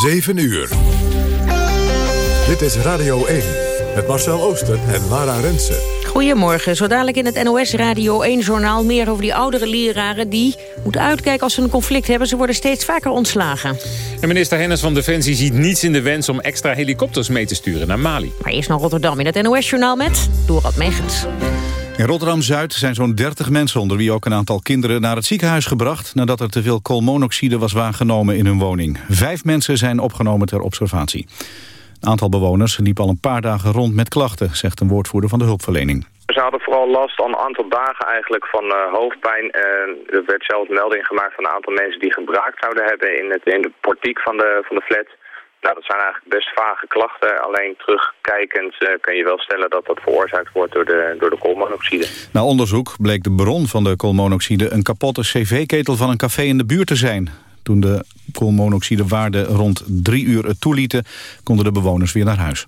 7 uur. Dit is Radio 1 met Marcel Ooster en Lara Rensen. Goedemorgen. Zo dadelijk in het NOS Radio 1-journaal meer over die oudere leraren... die moeten uitkijken als ze een conflict hebben. Ze worden steeds vaker ontslagen. En minister Hennis van Defensie ziet niets in de wens... om extra helikopters mee te sturen naar Mali. Maar eerst naar Rotterdam in het NOS-journaal met Dorad Megens. In Rotterdam-Zuid zijn zo'n 30 mensen onder wie ook een aantal kinderen naar het ziekenhuis gebracht nadat er te veel koolmonoxide was waargenomen in hun woning. Vijf mensen zijn opgenomen ter observatie. Een aantal bewoners liep al een paar dagen rond met klachten, zegt een woordvoerder van de hulpverlening. Ze hadden vooral last al een aantal dagen eigenlijk van uh, hoofdpijn. Uh, er werd zelfs melding gemaakt van een aantal mensen die gebruikt zouden hebben in, het, in de portiek van de, van de flat. Nou, dat zijn eigenlijk best vage klachten. Alleen terugkijkend uh, kun je wel stellen dat dat veroorzaakt wordt door de, door de koolmonoxide. Na onderzoek bleek de bron van de koolmonoxide een kapotte cv-ketel van een café in de buurt te zijn. Toen de koolmonoxidewaarde rond drie uur het toelieten, konden de bewoners weer naar huis.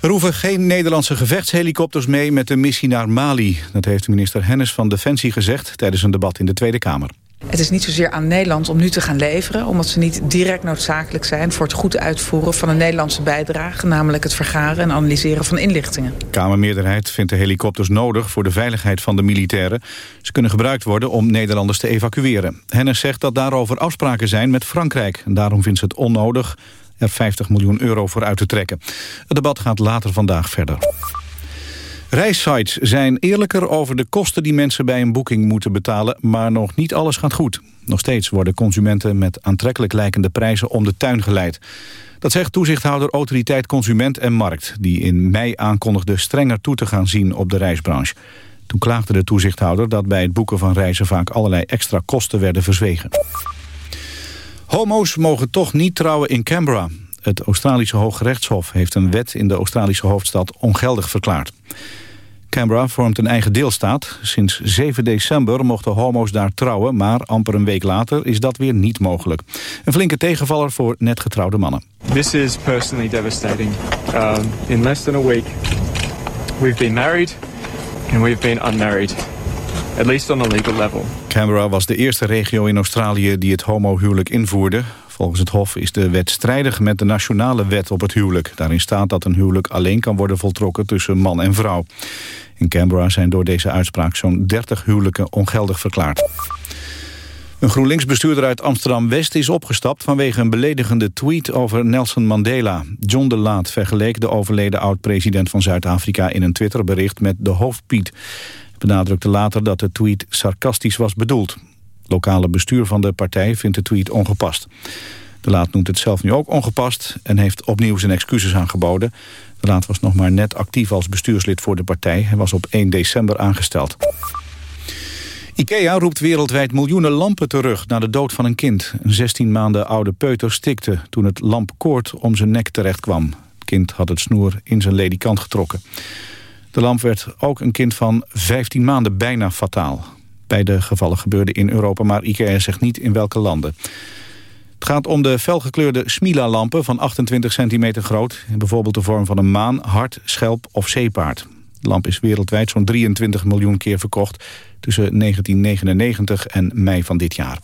Er hoeven geen Nederlandse gevechtshelikopters mee met de missie naar Mali. Dat heeft minister Hennis van Defensie gezegd tijdens een debat in de Tweede Kamer. Het is niet zozeer aan Nederland om nu te gaan leveren... omdat ze niet direct noodzakelijk zijn voor het goed uitvoeren van een Nederlandse bijdrage... namelijk het vergaren en analyseren van inlichtingen. De Kamermeerderheid vindt de helikopters nodig voor de veiligheid van de militairen. Ze kunnen gebruikt worden om Nederlanders te evacueren. Hennis zegt dat daarover afspraken zijn met Frankrijk. En daarom vindt ze het onnodig er 50 miljoen euro voor uit te trekken. Het debat gaat later vandaag verder. Reissites zijn eerlijker over de kosten die mensen bij een boeking moeten betalen, maar nog niet alles gaat goed. Nog steeds worden consumenten met aantrekkelijk lijkende prijzen om de tuin geleid. Dat zegt toezichthouder Autoriteit Consument en Markt, die in mei aankondigde strenger toe te gaan zien op de reisbranche. Toen klaagde de toezichthouder dat bij het boeken van reizen vaak allerlei extra kosten werden verzwegen. Homo's mogen toch niet trouwen in Canberra. Het Australische Hooggerechtshof heeft een wet in de Australische hoofdstad ongeldig verklaard. Canberra vormt een eigen deelstaat. Sinds 7 december mochten homo's daar trouwen, maar amper een week later is dat weer niet mogelijk. Een flinke tegenvaller voor net getrouwde mannen. This is personally devastating. Um, in less than a week we've been married and we've been unmarried. At least on a legal level. Canberra was de eerste regio in Australië die het homohuwelijk invoerde. Volgens het Hof is de wet strijdig met de nationale wet op het huwelijk. Daarin staat dat een huwelijk alleen kan worden voltrokken tussen man en vrouw. In Canberra zijn door deze uitspraak zo'n 30 huwelijken ongeldig verklaard. Een GroenLinks-bestuurder uit Amsterdam-West is opgestapt... vanwege een beledigende tweet over Nelson Mandela. John de Laat vergeleek de overleden oud-president van Zuid-Afrika... in een Twitterbericht met de hoofdpiet. Benadrukte later dat de tweet sarcastisch was bedoeld. Lokale bestuur van de partij vindt de tweet ongepast. De Laat noemt het zelf nu ook ongepast... en heeft opnieuw zijn excuses aangeboden. De Laat was nog maar net actief als bestuurslid voor de partij. Hij was op 1 december aangesteld. IKEA roept wereldwijd miljoenen lampen terug na de dood van een kind. Een 16 maanden oude peuter stikte toen het lampkoord om zijn nek terecht kwam. Het kind had het snoer in zijn ledikant getrokken. De lamp werd ook een kind van 15 maanden bijna fataal. Beide gevallen gebeurden in Europa, maar IKEA zegt niet in welke landen. Het gaat om de felgekleurde Smila-lampen van 28 centimeter groot... in bijvoorbeeld de vorm van een maan, hart, schelp of zeepaard. De lamp is wereldwijd zo'n 23 miljoen keer verkocht... tussen 1999 en mei van dit jaar.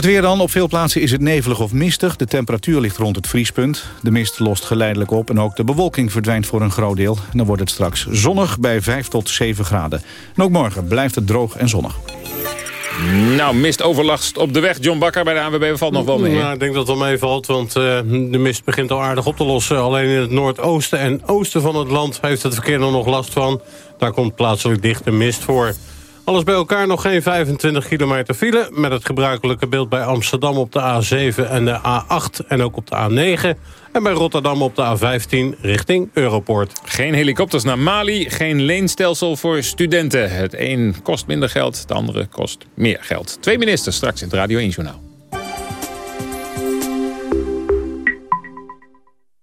Het weer dan. Op veel plaatsen is het nevelig of mistig. De temperatuur ligt rond het vriespunt. De mist lost geleidelijk op en ook de bewolking verdwijnt voor een groot deel. En dan wordt het straks zonnig bij 5 tot 7 graden. En ook morgen blijft het droog en zonnig. Nou, mistoverlast op de weg. John Bakker bij de ANWB valt nog wel mee. Ja, ik denk dat het wel meevalt, want uh, de mist begint al aardig op te lossen. Alleen in het noordoosten en oosten van het land heeft het verkeer er nog last van. Daar komt plaatselijk dichte mist voor. Alles bij elkaar nog geen 25 kilometer file... met het gebruikelijke beeld bij Amsterdam op de A7 en de A8 en ook op de A9... en bij Rotterdam op de A15 richting Europoort. Geen helikopters naar Mali, geen leenstelsel voor studenten. Het een kost minder geld, het andere kost meer geld. Twee ministers straks in het Radio 1-journaal.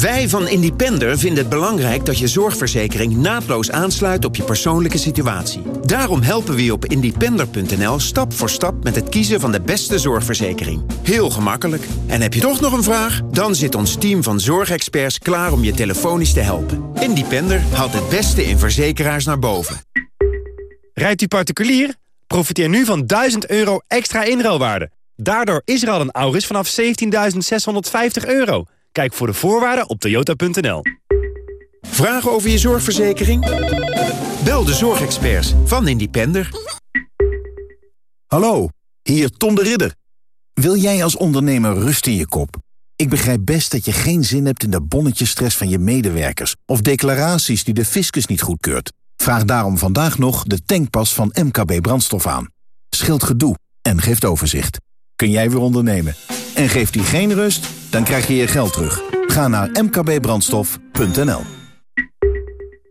Wij van Independer vinden het belangrijk dat je zorgverzekering naadloos aansluit op je persoonlijke situatie. Daarom helpen we je op independer.nl stap voor stap met het kiezen van de beste zorgverzekering. Heel gemakkelijk. En heb je toch nog een vraag? Dan zit ons team van zorgexperts klaar om je telefonisch te helpen. Independer haalt het beste in verzekeraars naar boven. Rijdt u particulier? Profiteer nu van 1000 euro extra inruilwaarde. Daardoor is er al een Auris vanaf 17.650 euro. Kijk voor de voorwaarden op toyota.nl. Vragen over je zorgverzekering? Bel de zorgexperts van Independer. Hallo, hier Tom de Ridder. Wil jij als ondernemer rust in je kop? Ik begrijp best dat je geen zin hebt in de bonnetjesstress van je medewerkers... of declaraties die de fiscus niet goedkeurt. Vraag daarom vandaag nog de tankpas van MKB Brandstof aan. Scheelt gedoe en geeft overzicht. Kun jij weer ondernemen? En geeft die geen rust? Dan krijg je je geld terug. Ga naar mkbbrandstof.nl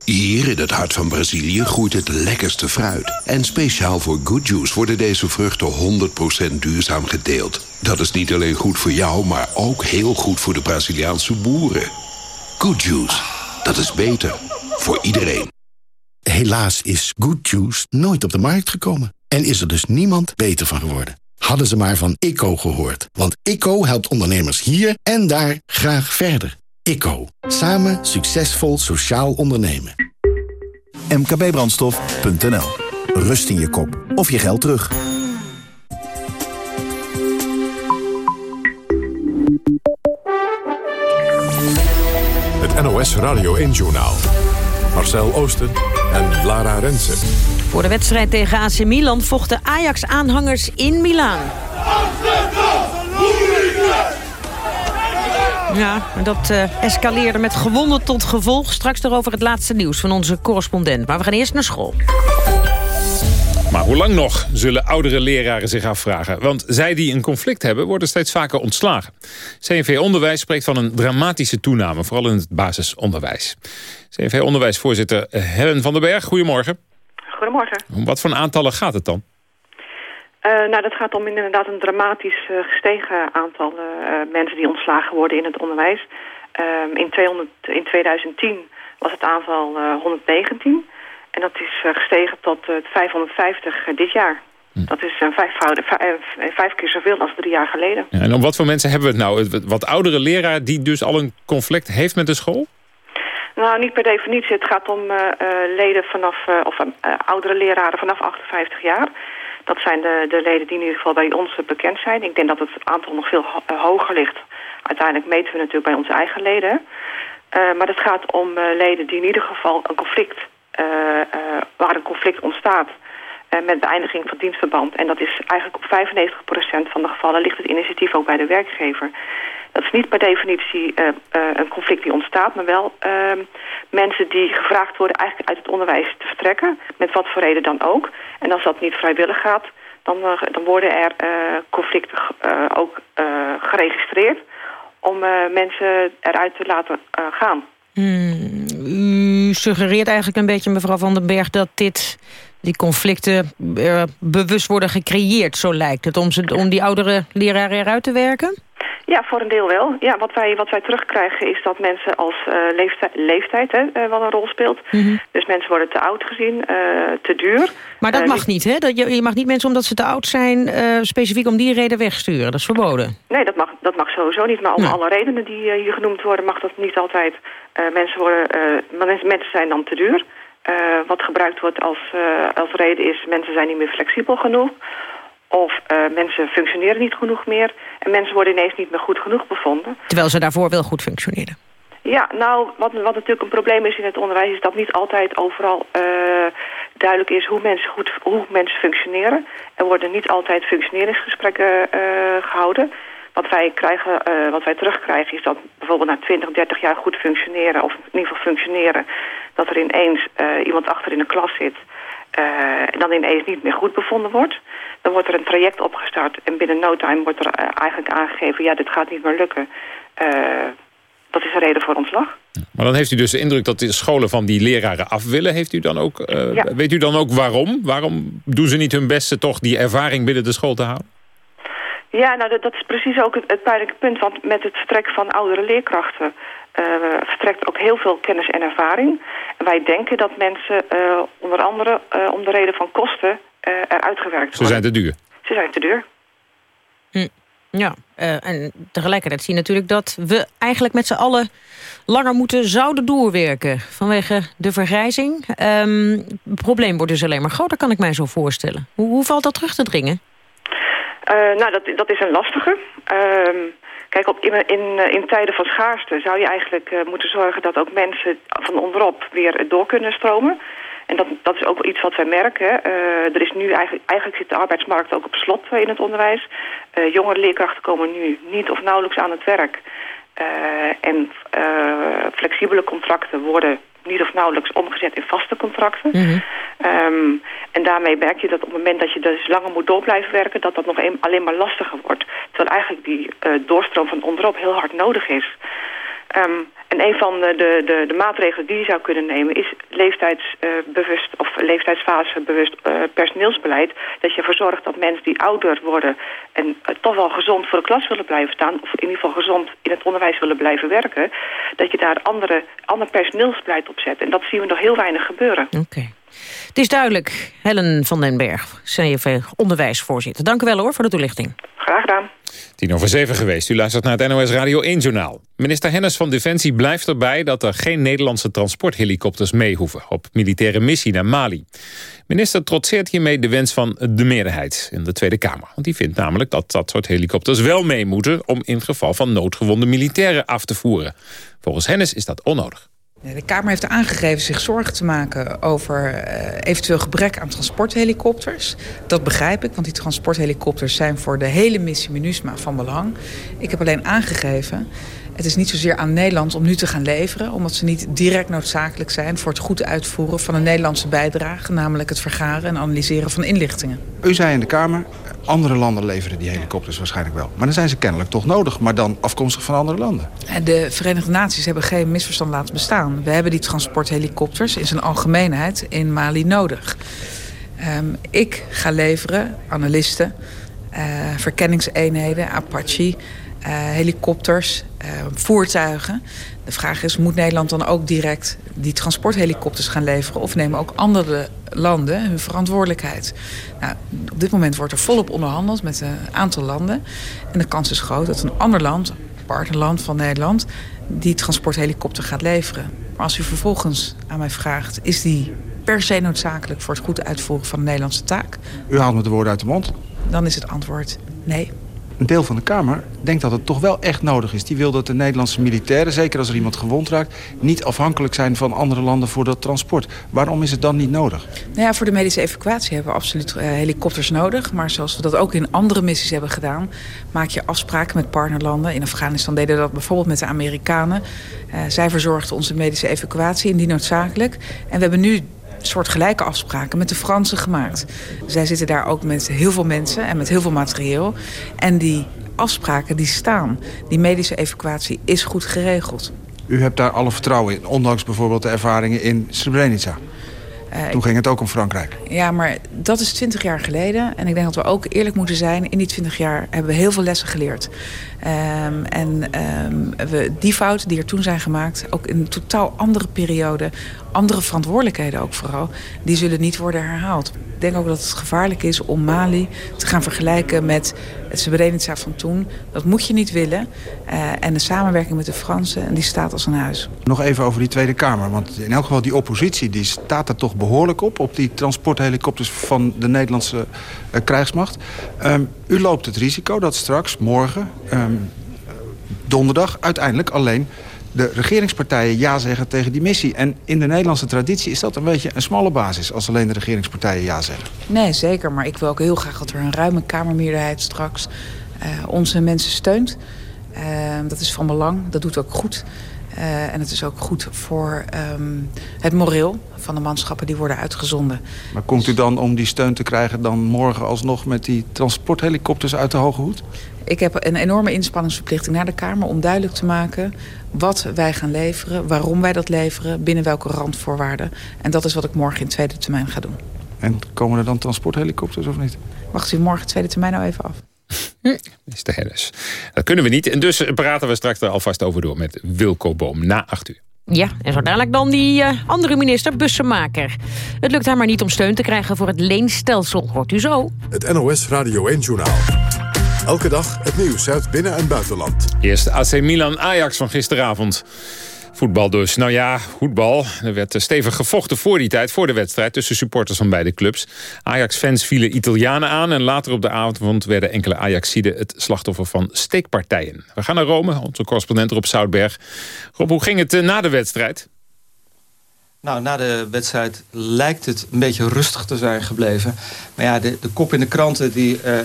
Hier in het hart van Brazilië groeit het lekkerste fruit. En speciaal voor Good Juice worden deze vruchten 100% duurzaam gedeeld. Dat is niet alleen goed voor jou, maar ook heel goed voor de Braziliaanse boeren. Good Juice, dat is beter voor iedereen. Helaas is Good Juice nooit op de markt gekomen. En is er dus niemand beter van geworden. Hadden ze maar van ICO gehoord. Want ICO helpt ondernemers hier en daar graag verder. ICO. Samen succesvol sociaal ondernemen. mkbbrandstof.nl Rust in je kop of je geld terug. Het NOS Radio 1-journaal. Marcel Oosten en Lara Rensen. Voor de wedstrijd tegen AC Milan vochten Ajax-aanhangers in Milaan. Ja, dat uh, escaleerde met gewonden tot gevolg. Straks erover het laatste nieuws van onze correspondent. Maar we gaan eerst naar school. Maar hoe lang nog, zullen oudere leraren zich afvragen. Want zij die een conflict hebben, worden steeds vaker ontslagen. CNV Onderwijs spreekt van een dramatische toename, vooral in het basisonderwijs. CNV Onderwijsvoorzitter Helen van den Berg, goedemorgen. Goedemorgen. Om wat voor aantallen gaat het dan? Uh, nou, dat gaat om inderdaad een dramatisch uh, gestegen aantal uh, mensen die ontslagen worden in het onderwijs. Ehm, in, 200, in 2010 was het aantal 119 en dat is gestegen tot 550 dit jaar. Hm. Dat is een vijfvoudig, vijf keer zoveel als drie jaar geleden. Ja, en om wat voor mensen hebben we het nou? Wat oudere leraar die dus al een conflict heeft met de school? Nou, niet per definitie. Het gaat om uh, leden vanaf, uh, of oudere leraren vanaf 58 jaar. Dat zijn de, de leden die in ieder geval bij ons bekend zijn. Ik denk dat het aantal nog veel ho hoger ligt. Uiteindelijk meten we natuurlijk bij onze eigen leden. maar het gaat om leden die in ieder geval een conflict, waar een conflict ontstaat met beëindiging van dienstverband. En dat is eigenlijk op 95% van de gevallen ligt het initiatief ook bij de werkgever. Dat is niet per definitie een conflict die ontstaat, maar wel uh, mensen die gevraagd worden eigenlijk uit het onderwijs te vertrekken, met wat voor reden dan ook. En als dat niet vrijwillig gaat, dan, dan worden er conflicten ook geregistreerd om mensen eruit te laten gaan. Hmm, u suggereert eigenlijk een beetje, mevrouw Van den Berg, dat dit die conflicten uh, bewust worden gecreëerd, zo lijkt het, om, ze, om die oudere leraren eruit te werken? Ja, voor een deel wel. Ja, wat, wij, wat wij terugkrijgen is dat mensen als uh, leeftijd, leeftijd hè, uh, wat een rol speelt. Mm -hmm. Dus mensen worden te oud gezien, uh, te duur. Maar dat mag niet, hè? Dat je, je mag niet mensen omdat ze te oud zijn... specifiek om die reden wegsturen. Dat is verboden. Nee, dat mag, dat mag sowieso niet. Maar om nou. alle redenen die hier genoemd worden... mag dat niet altijd. mensen, worden, mensen zijn dan te duur. wat gebruikt wordt als, als reden is... mensen zijn niet meer flexibel genoeg... Of uh, mensen functioneren niet genoeg meer. En mensen worden ineens niet meer goed genoeg bevonden. Terwijl ze daarvoor wel goed functioneren. Ja, nou, wat, wat natuurlijk een probleem is in het onderwijs... is dat niet altijd overal uh, duidelijk is hoe mensen, goed, hoe mensen functioneren. Er worden niet altijd functioneringsgesprekken uh, gehouden. Wat wij, krijgen, wat wij terugkrijgen is dat bijvoorbeeld na 20, 30 jaar goed functioneren... of in ieder geval functioneren, dat er ineens iemand achter in de klas zit... en dan ineens niet meer goed bevonden wordt... Dan wordt er een traject opgestart en binnen no time wordt er uh, eigenlijk aangegeven... ja, dit gaat niet meer lukken. Uh, dat is een reden voor ontslag. Maar dan heeft u dus de indruk dat de scholen van die leraren af willen. Heeft u dan ook, uh, Weet u dan ook waarom? Waarom doen ze niet hun beste toch die ervaring binnen de school te houden? Ja, nou dat, dat is precies ook het, het pijnlijke punt. Want met het vertrek van oudere leerkrachten uh, vertrekt ook heel veel kennis en ervaring. En wij denken dat mensen uh, onder andere uh, om de reden van kosten eruit gewerkt worden. Ze zijn te duur? Ze zijn te duur. Hm. Ja, en tegelijkertijd zie je natuurlijk dat we eigenlijk met z'n allen langer moeten zouden doorwerken vanwege de vergrijzing. Um, het probleem wordt dus alleen maar groter, kan ik mij zo voorstellen. Hoe, hoe valt dat terug te dringen? Nou, dat, dat is een lastige. Uh, Kijk, op, in, in, in, tijden van schaarste zou je eigenlijk uh, moeten zorgen dat ook mensen van onderop weer door kunnen stromen. En dat, dat is ook iets wat wij merken. Er is nu eigenlijk, eigenlijk zit de arbeidsmarkt ook op slot in het onderwijs. Uh, jongere leerkrachten komen nu niet of nauwelijks aan het werk. en flexibele contracten worden niet of nauwelijks omgezet in vaste contracten. Mm um, en daarmee merk je dat op het moment dat je dus langer moet door blijven werken... dat dat nog een, alleen maar lastiger wordt. Terwijl eigenlijk die uh, doorstroom van onderop heel hard nodig is. Um, en een van de, de, de, maatregelen die je zou kunnen nemen is leeftijdsbewust uh, of leeftijdsfasebewust uh, personeelsbeleid. Dat je ervoor zorgt dat mensen die ouder worden en uh, toch wel gezond voor de klas willen blijven staan, of in ieder geval gezond in het onderwijs willen blijven werken, dat je daar andere, ander personeelsbeleid op zet. En dat zien we nog heel weinig gebeuren. Oké. Het is duidelijk. Helen van den Berg, CNV onderwijsvoorzitter. Dank u wel hoor voor de toelichting. Graag gedaan. Tien over zeven geweest. U luistert naar het NOS Radio 1-journaal. Minister Hennis van Defensie blijft erbij dat er geen Nederlandse transporthelikopters mee hoeven op militaire missie naar Mali. Minister trotseert hiermee de wens van de meerderheid in de Tweede Kamer. Want die vindt namelijk dat dat soort helikopters wel mee moeten om in geval van noodgewonde militairen af te voeren. Volgens Hennis is dat onnodig. De Kamer heeft aangegeven zich zorgen te maken over uh, eventueel gebrek aan transporthelikopters. Dat begrijp ik, want die transporthelikopters zijn voor de hele missie MINUSMA van belang. Ik heb alleen aangegeven, het is niet zozeer aan Nederland om nu te gaan leveren... omdat ze niet direct noodzakelijk zijn voor het goed uitvoeren van een Nederlandse bijdrage... namelijk het vergaren en analyseren van inlichtingen. U zei in de Kamer, andere landen leveren die helikopters waarschijnlijk wel. Maar dan zijn ze kennelijk toch nodig, maar dan afkomstig van andere landen. De Verenigde Naties hebben geen misverstand laten bestaan. We hebben die transporthelikopters in zijn algemeenheid in Mali nodig. Um, ik ga leveren, analisten, uh, verkenningseenheden, Apache... Uh, helikopters, uh, voertuigen. De vraag is, moet Nederland dan ook direct die transporthelikopters gaan leveren... of nemen ook andere landen hun verantwoordelijkheid? Nou, op dit moment wordt er volop onderhandeld met een aantal landen. En de kans is groot dat een ander land, partnerland van Nederland... die transporthelikopter gaat leveren. Maar als u vervolgens aan mij vraagt... is die per se noodzakelijk voor het goed uitvoeren van de Nederlandse taak? U haalt me de woorden uit de mond. Dan is het antwoord nee een deel van de Kamer denkt dat het toch wel echt nodig is. Die wil dat de Nederlandse militairen, zeker als er iemand gewond raakt... niet afhankelijk zijn van andere landen voor dat transport. Waarom is het dan niet nodig? Nou ja, voor de medische evacuatie hebben we absoluut uh, helikopters nodig. Maar zoals we dat ook in andere missies hebben gedaan... maak je afspraken met partnerlanden. In Afghanistan deden we dat bijvoorbeeld met de Amerikanen. Uh, zij verzorgden onze medische evacuatie, indien noodzakelijk. En we hebben nu soortgelijke afspraken met de Fransen gemaakt. Zij zitten daar ook met heel veel mensen en met heel veel materieel. En die afspraken die staan. Die medische evacuatie is goed geregeld. U hebt daar alle vertrouwen in, ondanks bijvoorbeeld de ervaringen in Srebrenica. Uh, Toen ging het ook om Frankrijk. Ja, maar dat is twintig jaar geleden. En ik denk dat we ook eerlijk moeten zijn. In die twintig jaar hebben we heel veel lessen geleerd. Um, en um, we, die fouten die er toen zijn gemaakt... ook in een totaal andere periode... andere verantwoordelijkheden ook vooral... die zullen niet worden herhaald. Ik denk ook dat het gevaarlijk is om Mali te gaan vergelijken met het Srebrenica van toen. Dat moet je niet willen. Uh, en de samenwerking met de Fransen, en die staat als een huis. Nog even over die Tweede Kamer. Want in elk geval die oppositie die staat er toch behoorlijk op... op die transporthelikopters van de Nederlandse uh, krijgsmacht. Um, u loopt het risico dat straks, morgen, um, donderdag... uiteindelijk alleen de regeringspartijen ja zeggen tegen die missie. En in de Nederlandse traditie is dat een beetje een smalle basis... als alleen de regeringspartijen ja zeggen. Nee, zeker. Maar ik wil ook heel graag dat er een ruime Kamermeerderheid straks... Uh, onze mensen steunt. Uh, dat is van belang. Dat doet ook goed. Uh, en het is ook goed voor um, het moreel van de manschappen die worden uitgezonden. Maar komt u dan om die steun te krijgen dan morgen alsnog met die transporthelikopters uit de Hoge Hoed? Ik heb een enorme inspanningsverplichting naar de Kamer om duidelijk te maken wat wij gaan leveren, waarom wij dat leveren, binnen welke randvoorwaarden. En dat is wat ik morgen in tweede termijn ga doen. En komen er dan transporthelikopters of niet? Wacht u morgen tweede termijn nou even af. Minister Hennis. Dat kunnen we niet. En dus praten we straks er alvast over door met Wilco Boom na acht uur. Ja, en zo dadelijk dan die uh, andere minister, Bussemaker. Het lukt haar maar niet om steun te krijgen voor het leenstelsel. Hoort u zo? Het NOS Radio 1-journaal. Elke dag het nieuws uit binnen- en buitenland. Eerst AC Milan-Ajax van gisteravond. Voetbal dus. Nou ja, voetbal. Er werd stevig gevochten voor die tijd, voor de wedstrijd... tussen supporters van beide clubs. Ajax-fans vielen Italianen aan... en later op de avond werden enkele Ajaxiden het slachtoffer van steekpartijen. We gaan naar Rome, onze correspondent Rob Zoutberg. Rob, hoe ging het eh, na de wedstrijd? Nou, na de wedstrijd lijkt het een beetje rustig te zijn gebleven. Maar ja, de, de kop in de kranten die, uh, uh,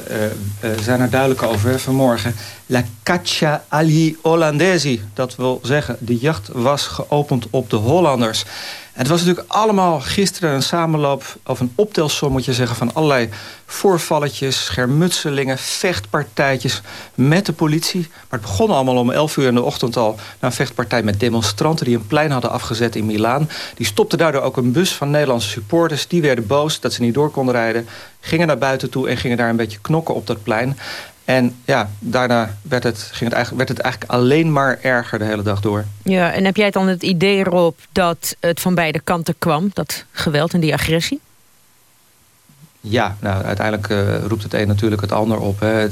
zijn er duidelijk over vanmorgen. La caccia agli Olandesi. Dat wil zeggen, de jacht was geopend op de Hollanders. Het was natuurlijk allemaal gisteren een samenloop... of een optelsom, moet je zeggen, van allerlei voorvalletjes... schermutselingen, vechtpartijtjes met de politie. Maar het begon allemaal om 11 uur in de ochtend al... na een vechtpartij met demonstranten die een plein hadden afgezet in Milaan. Die stopte daardoor ook een bus van Nederlandse supporters. Die werden boos dat ze niet door konden rijden. Gingen naar buiten toe en gingen daar een beetje knokken op dat plein. En ja, daarna werd het, ging het eigenlijk, werd het eigenlijk alleen maar erger de hele dag door. Ja, en heb jij dan het idee erop dat het van beide kanten kwam, dat geweld en die agressie? Ja, nou, uiteindelijk uh, roept het een natuurlijk het ander op. Hè.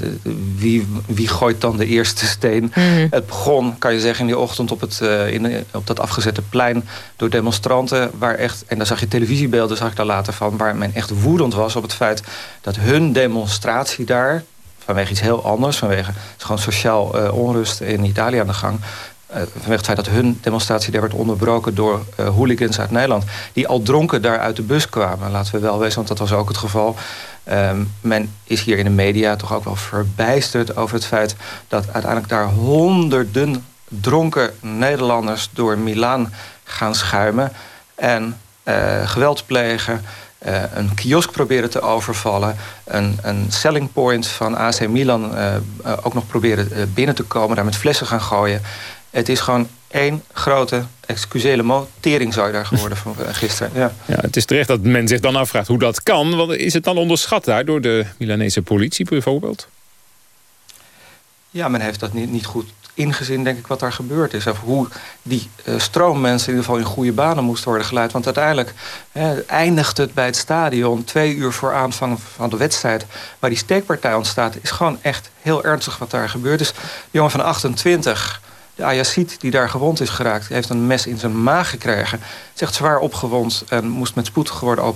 Wie, wie gooit dan de eerste steen? Mhm. Het begon, kan je zeggen, in die ochtend op, het, uh, in, op dat afgezette plein... door demonstranten waar echt... en daar zag je televisiebeelden, zag ik daar later van... waar men echt woedend was op het feit dat hun demonstratie daar vanwege iets heel anders. Vanwege het gewoon sociaal uh, onrust in Italië aan de gang. Uh, vanwege het feit dat hun demonstratie daar werd onderbroken door uh, hooligans uit Nederland. Die al dronken daar uit de bus kwamen. Laten we wel wezen, want dat was ook het geval. Um, men is hier in de media toch ook wel verbijsterd over het feit... dat uiteindelijk daar honderden dronken Nederlanders door Milaan gaan schuimen... en geweld plegen uh, een kiosk proberen te overvallen. Een, een selling point van AC Milan uh, uh, ook nog proberen binnen te komen. Daar met flessen gaan gooien. Het is gewoon één grote, excusele mo, tering zou je daar geworden van gisteren. Ja. ja, het is terecht dat men zich dan afvraagt hoe dat kan. Want is het dan onderschat daar door de Milanese politie bijvoorbeeld? Ja, men heeft dat niet, niet goed ingezien, denk ik, wat daar gebeurd is. Of hoe die uh, stroommensen in ieder geval in goede banen moesten worden geleid. Want uiteindelijk eindigt het bij het stadion... twee uur voor aanvang van de wedstrijd... waar die steekpartij ontstaat, is gewoon echt heel ernstig wat daar gebeurd is. De jongen van 28... De Ayacid die daar gewond is geraakt, heeft een mes in zijn maag gekregen. Echt zwaar opgewond en moest met spoed worden,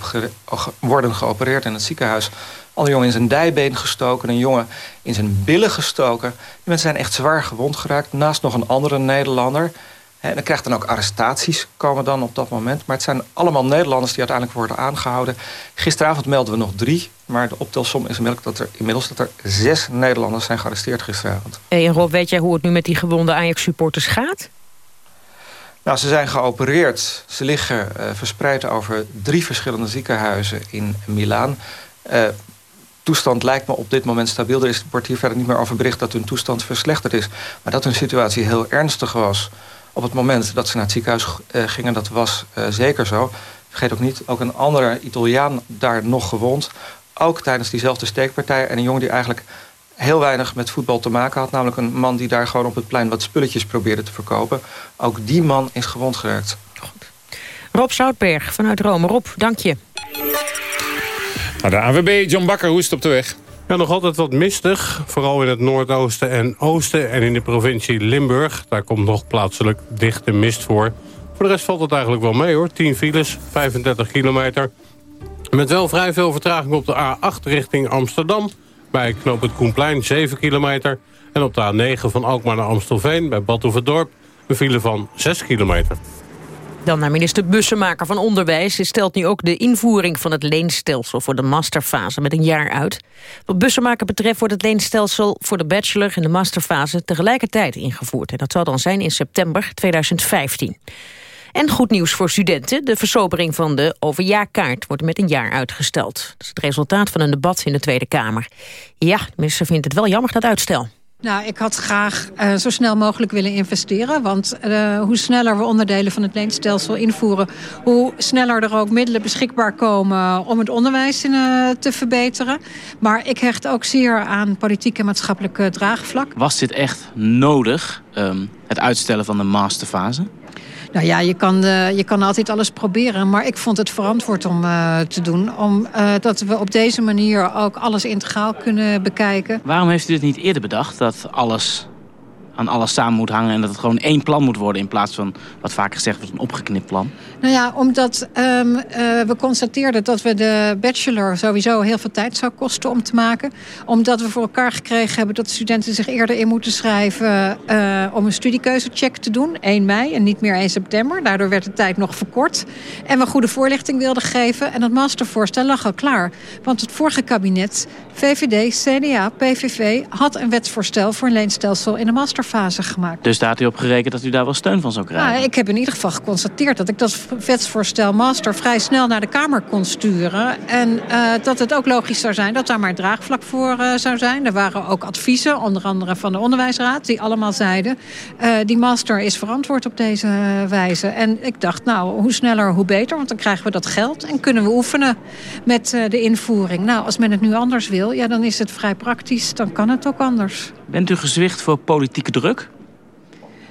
worden geopereerd in het ziekenhuis. Al een jongen in zijn dijbeen gestoken, een jongen in zijn billen gestoken. Die mensen zijn echt zwaar gewond geraakt. Naast nog een andere Nederlander. En dan krijgt dan ook arrestaties komen dan op dat moment. Maar het zijn allemaal Nederlanders die uiteindelijk worden aangehouden. Gisteravond melden we nog drie. Maar de optelsom is inmiddels dat er, inmiddels dat er zes Nederlanders zijn gearresteerd gisteravond. Hey, en Rob, weet jij hoe het nu met die gewonde Ajax-supporters gaat? Nou, ze zijn geopereerd. Ze liggen uh, verspreid over drie verschillende ziekenhuizen in Milaan. Uh, toestand lijkt me op dit moment stabiel. Er is, wordt hier verder niet meer over bericht dat hun toestand verslechterd is. Maar dat hun situatie heel ernstig was op het moment dat ze naar het ziekenhuis uh, gingen, dat was uh, zeker zo. Vergeet ook niet, ook een andere Italiaan daar nog gewond. Ook tijdens diezelfde steekpartij. En een jongen die eigenlijk heel weinig met voetbal te maken had. Namelijk een man die daar gewoon op het plein wat spulletjes probeerde te verkopen. Ook die man is gewond geraakt. Rob Zoutberg vanuit Rome. Rob, dank je. Nou, de AWB, John Bakker, hoe is het op de weg? Ja, nog altijd wat mistig. Vooral in het noordoosten en oosten en in de provincie Limburg. Daar komt nog plaatselijk dichte mist voor. Voor de rest valt het eigenlijk wel mee hoor. 10 files, 35 kilometer. Met wel vrij veel vertraging op de A8 richting Amsterdam. Bij knoop het Koenplein 7 kilometer. En op de A9 van Alkmaar naar Amstelveen bij Badhoevedorp een file van 6 kilometer. Dan naar minister Bussemaker van Onderwijs. Ze stelt nu ook de invoering van het leenstelsel voor de masterfase met een jaar uit. Wat Bussemaker betreft wordt het leenstelsel voor de bachelor en de masterfase tegelijkertijd ingevoerd. En dat zal dan zijn in september 2015. En goed nieuws voor studenten. De versobering van de overjaarkaart wordt met een jaar uitgesteld. Dat is het resultaat van een debat in de Tweede Kamer. Ja, de minister vindt het wel jammer dat uitstel. Nou, ik had graag uh, zo snel mogelijk willen investeren. Want uh, hoe sneller we onderdelen van het leenstelsel invoeren... hoe sneller er ook middelen beschikbaar komen om het onderwijs in, uh, te verbeteren. Maar ik hecht ook zeer aan politiek en maatschappelijk draagvlak. Was dit echt nodig, um, het uitstellen van de masterfase? Nou ja, je kan, uh, je kan altijd alles proberen. Maar ik vond het verantwoord om uh, te doen. Omdat uh, we op deze manier ook alles integraal kunnen bekijken. Waarom heeft u dit niet eerder bedacht? Dat alles aan alles samen moet hangen... en dat het gewoon één plan moet worden... in plaats van wat vaak gezegd wordt een opgeknipt plan? Nou ja, omdat um, uh, we constateerden dat we de bachelor sowieso heel veel tijd zou kosten om te maken. Omdat we voor elkaar gekregen hebben dat studenten zich eerder in moeten schrijven... Uh, om een studiekeuzecheck te doen, 1 mei en niet meer 1 september. Daardoor werd de tijd nog verkort. En we goede voorlichting wilden geven. En dat mastervoorstel lag al klaar. Want het vorige kabinet, VVD, CDA, PVV... had een wetsvoorstel voor een leenstelsel in de master gemaakt. Dus daar had u op gerekend dat u daar wel steun van zou krijgen? Nou, ik heb in ieder geval geconstateerd dat ik dat wetsvoorstel master vrij snel naar de Kamer kon sturen. En uh, dat het ook logisch zou zijn dat daar maar draagvlak voor uh, zou zijn. Er waren ook adviezen, onder andere van de Onderwijsraad, die allemaal zeiden... Uh, die master is verantwoord op deze wijze. En ik dacht, nou, hoe sneller, hoe beter, want dan krijgen we dat geld... en kunnen we oefenen met de invoering. Nou, als men het nu anders wil, ja, dan is het vrij praktisch, dan kan het ook anders. Bent u gezwicht voor politieke druk?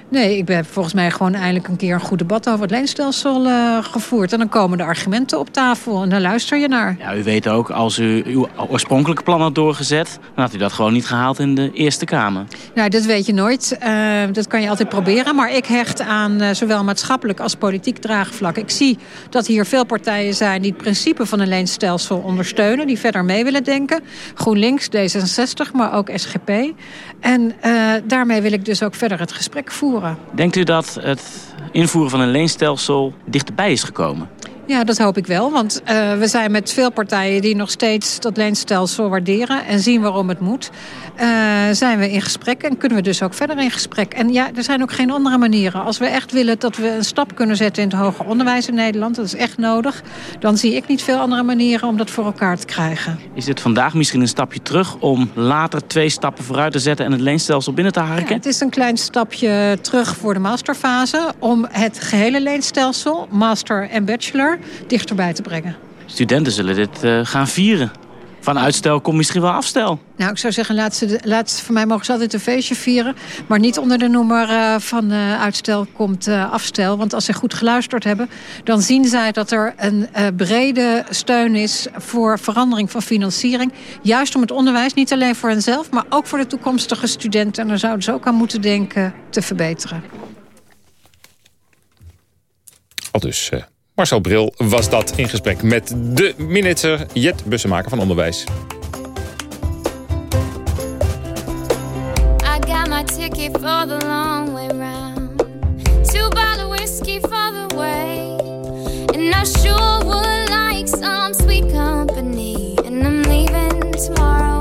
Nee, ik heb volgens mij gewoon eindelijk een keer een goed debat over het leenstelsel uh, gevoerd. En dan komen de argumenten op tafel en dan luister je naar. Ja, u weet ook, als u uw oorspronkelijke plan had doorgezet... dan had u dat gewoon niet gehaald in de Eerste Kamer. Nou, dat weet je nooit. Uh, dat kan je altijd proberen. Maar ik hecht aan uh, zowel maatschappelijk als politiek draagvlak. Ik zie dat hier veel partijen zijn die het principe van een leenstelsel ondersteunen. Die verder mee willen denken. GroenLinks, D66, maar ook SGP. En daarmee wil ik dus ook verder het gesprek voeren. Denkt u dat het invoeren van een leenstelsel dichterbij is gekomen? Ja, dat hoop ik wel. Want uh, we zijn met veel partijen die nog steeds dat leenstelsel waarderen... en zien waarom het moet. Uh, zijn we in gesprek en kunnen we dus ook verder in gesprek. En ja, er zijn ook geen andere manieren. Als we echt willen dat we een stap kunnen zetten in het hoger onderwijs in Nederland... dat is echt nodig. Dan zie ik niet veel andere manieren om dat voor elkaar te krijgen. Is dit vandaag misschien een stapje terug... om later twee stappen vooruit te zetten en het leenstelsel binnen te harken? Ja, het is een klein stapje terug voor de masterfase... om het gehele leenstelsel, master en bachelor dichterbij te brengen. Studenten zullen dit uh, gaan vieren. Van uitstel komt misschien wel afstel. Nou, ik zou zeggen, laat ze, laat, voor mij mogen ze altijd een feestje vieren. Maar niet onder de noemer uh, van uh, uitstel komt uh, afstel. Want als ze goed geluisterd hebben... dan zien zij dat er een brede steun is voor verandering van financiering. Juist om het onderwijs, niet alleen voor henzelf... maar ook voor de toekomstige studenten. En daar zouden ze ook aan moeten denken te verbeteren. Al dus Marcel Bril was dat in gesprek met de minister Jet Bussemaker van Onderwijs. I got my ticket for the long way round. Two bottle whiskey for the way. And I sure would like some sweet company. And I'm leaving tomorrow.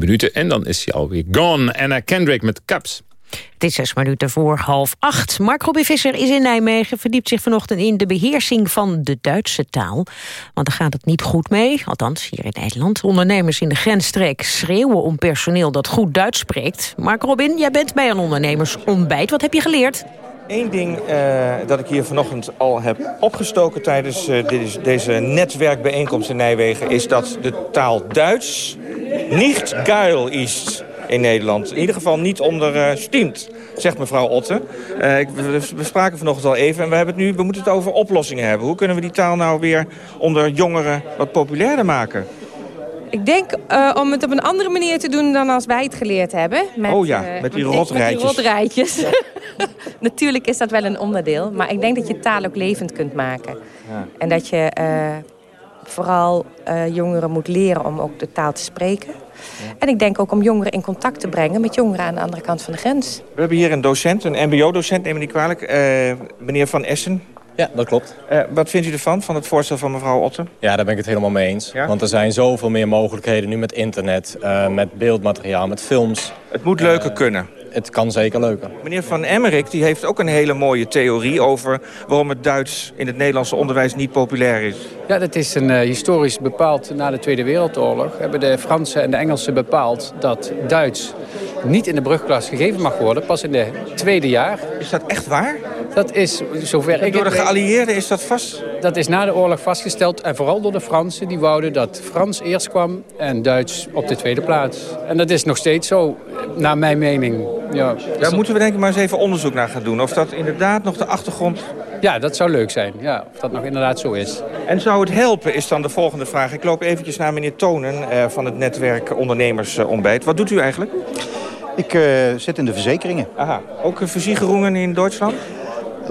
Minuten en dan is hij alweer gone. Anna Kendrick met Caps. Het is zes minuten voor half acht. Mark Robin Visser is in Nijmegen, verdiept zich vanochtend in de beheersing van de Duitse taal. Want daar gaat het niet goed mee, althans hier in Nederland. Ondernemers in de grensstreek schreeuwen om personeel dat goed Duits spreekt. Mark Robin, jij bent bij een ondernemersontbijt. Wat heb je geleerd? Eén ding uh, dat ik hier vanochtend al heb opgestoken tijdens uh, deze, netwerkbijeenkomst in Nijmegen... is dat de taal Duits niet geil is in Nederland. In ieder geval niet onder uh, zegt mevrouw Otte. We spraken vanochtend al even en we, hebben het nu, we moeten het over oplossingen hebben. Hoe kunnen we die taal nou weer onder jongeren wat populairder maken? Ik denk uh, om het op een andere manier te doen dan als wij het geleerd hebben. Met, oh ja, met die rotrijtjes. Met die rotrijtjes. Natuurlijk is dat wel een onderdeel. Maar ik denk dat je taal ook levend kunt maken. Ja. En dat je vooral jongeren moet leren om ook de taal te spreken. En ik denk ook om jongeren in contact te brengen met jongeren aan de andere kant van de grens. We hebben hier een docent, een mbo-docent, neem me niet kwalijk. Uh, meneer Van Essen. Ja, dat klopt. Uh, wat vindt u ervan, van het voorstel van mevrouw Otten? Ja, daar ben ik het helemaal mee eens. Ja? Want er zijn zoveel meer mogelijkheden nu met internet, uh, met beeldmateriaal, met films. Het moet leuker kunnen het kan zeker leuker. Meneer Van Emmerik die heeft ook een hele mooie theorie over... waarom het Duits in het Nederlandse onderwijs niet populair is. Ja, dat is een, uh, historisch bepaald na de Tweede Wereldoorlog. Hebben de Fransen en de Engelsen bepaald dat Duits niet in de brugklas gegeven mag worden. Pas in het tweede jaar. Is dat echt waar? Dat is zover ik Door de geallieerden is dat vast? Dat is na de oorlog vastgesteld. En vooral door de Fransen. Die wouden dat Frans eerst kwam en Duits op de tweede plaats. En dat is nog steeds zo, naar mijn mening. Ja, Daar moeten we denk ik maar eens even onderzoek naar gaan doen. Of dat inderdaad nog de achtergrond... Ja, dat zou leuk zijn. Ja, of dat nog inderdaad zo is. En zou het helpen, is dan de volgende vraag. Ik loop eventjes naar meneer Tonen eh, van het netwerk Ondernemersontbijt. Wat doet u eigenlijk? Ik uh, zit in de verzekeringen. Aha. Ook verzekeringen in Duitsland?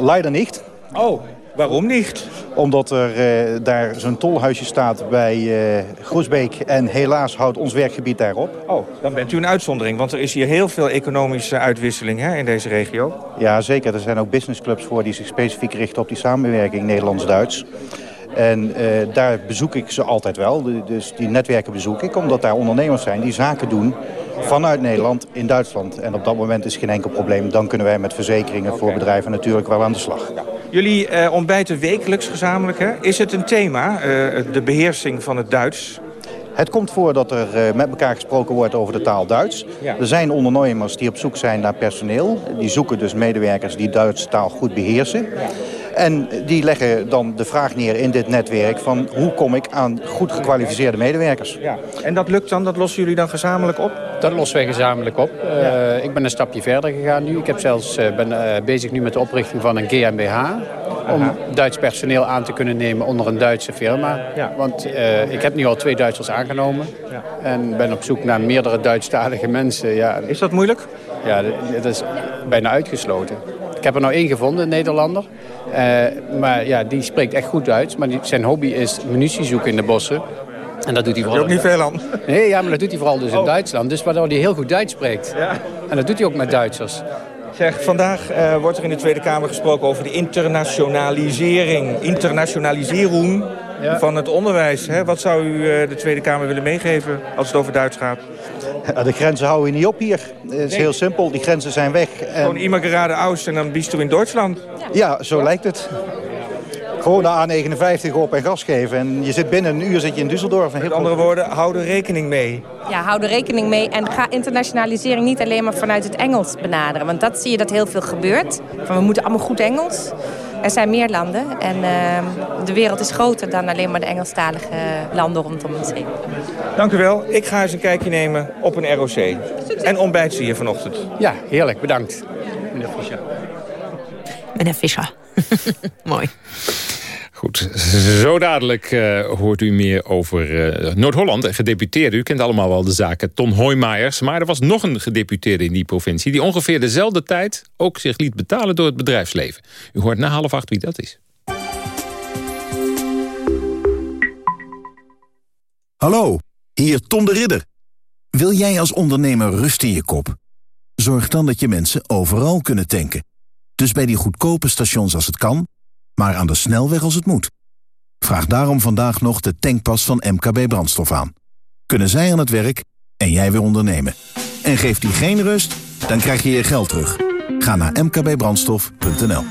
Leider niet. Oh, waarom niet? Omdat er uh, daar zo'n tolhuisje staat bij uh, Groesbeek. En helaas houdt ons werkgebied daarop. Oh, dan bent u een uitzondering. Want er is hier heel veel economische uitwisseling hè, in deze regio. Ja, zeker. Er zijn ook businessclubs voor die zich specifiek richten op die samenwerking Nederlands-Duits. En uh, daar bezoek ik ze altijd wel. Dus die netwerken bezoek ik. Omdat daar ondernemers zijn die zaken doen vanuit Nederland in Duitsland. En op dat moment is geen enkel probleem. Dan kunnen wij met verzekeringen voor bedrijven natuurlijk wel aan de slag. Jullie uh, ontbijten wekelijks gezamenlijk. Hè? Is het een thema, uh, de beheersing van het Duits? Het komt voor dat er uh, met elkaar gesproken wordt over de taal Duits. Ja. Er zijn ondernemers die op zoek zijn naar personeel. Die zoeken dus medewerkers die Duitse taal goed beheersen. Ja. En die leggen dan de vraag neer in dit netwerk van hoe kom ik aan goed gekwalificeerde medewerkers. Ja. En dat lukt dan, dat lossen jullie dan gezamenlijk op? Dat lossen wij gezamenlijk op. Ja. Uh, ik ben een stapje verder gegaan nu. Ik heb zelfs, uh, ben uh, bezig nu met de oprichting van een GmbH. Om Aha. Duits personeel aan te kunnen nemen onder een Duitse firma. Ja. Want ik heb nu al twee Duitsers aangenomen. Ja. En ben op zoek naar meerdere Duitsstalige mensen. Ja. Is dat moeilijk? Ja, dat is bijna uitgesloten. Ik heb er nou één gevonden, een Nederlander. Uh, maar ja, die spreekt echt goed Duits. Maar die, zijn hobby is munitie zoeken in de bossen. En dat doet hij vooral... ook niet veel aan. Nee, ja, maar dat doet hij vooral dus in oh. Duitsland. Dus waardoor hij heel goed Duits spreekt. Ja. En dat doet hij ook met Duitsers. Zeg, vandaag uh, wordt er in de Tweede Kamer gesproken over de internationalisering. Internationalisering ja. van het onderwijs. Hè? Wat zou u uh, de Tweede Kamer willen meegeven als het over Duits gaat? De grenzen houden niet op hier. Het is nee. heel simpel, die grenzen zijn weg. En... Gewoon immer gerade aus en dan bist u in Duitsland. Ja, zo lijkt het. Gewoon de A59 op en gas geven. En je zit binnen een uur zit je in Düsseldorf. Met andere woorden, hou er rekening mee. Ja, hou er rekening mee. En ga internationalisering niet alleen maar vanuit het Engels benaderen. Want dat zie je dat heel veel gebeurt. Van we moeten allemaal goed Engels. Er zijn meer landen en uh, de wereld is groter dan alleen maar de Engelstalige landen rondom ons heen. Dank u wel. Ik ga eens een kijkje nemen op een ROC. En ontbijt zie je vanochtend. Ja, heerlijk. Bedankt. Meneer Fischer. Meneer Fischer. Mooi. Goed, zo dadelijk uh, hoort u meer over uh, Noord-Holland. Gedeputeerde, u kent allemaal wel de zaken Ton Hoijmaijers. Maar er was nog een gedeputeerde in die provincie... die ongeveer dezelfde tijd ook zich liet betalen door het bedrijfsleven. U hoort na half acht wie dat is. Hallo, hier Ton de Ridder. Wil jij als ondernemer rust in je kop? Zorg dan dat je mensen overal kunnen tanken. Dus bij die goedkope stations als het kan maar aan de snelweg als het moet. Vraag daarom vandaag nog de tankpas van MKB Brandstof aan. Kunnen zij aan het werk en jij weer ondernemen. En geeft die geen rust, dan krijg je je geld terug. Ga naar mkbbrandstof.nl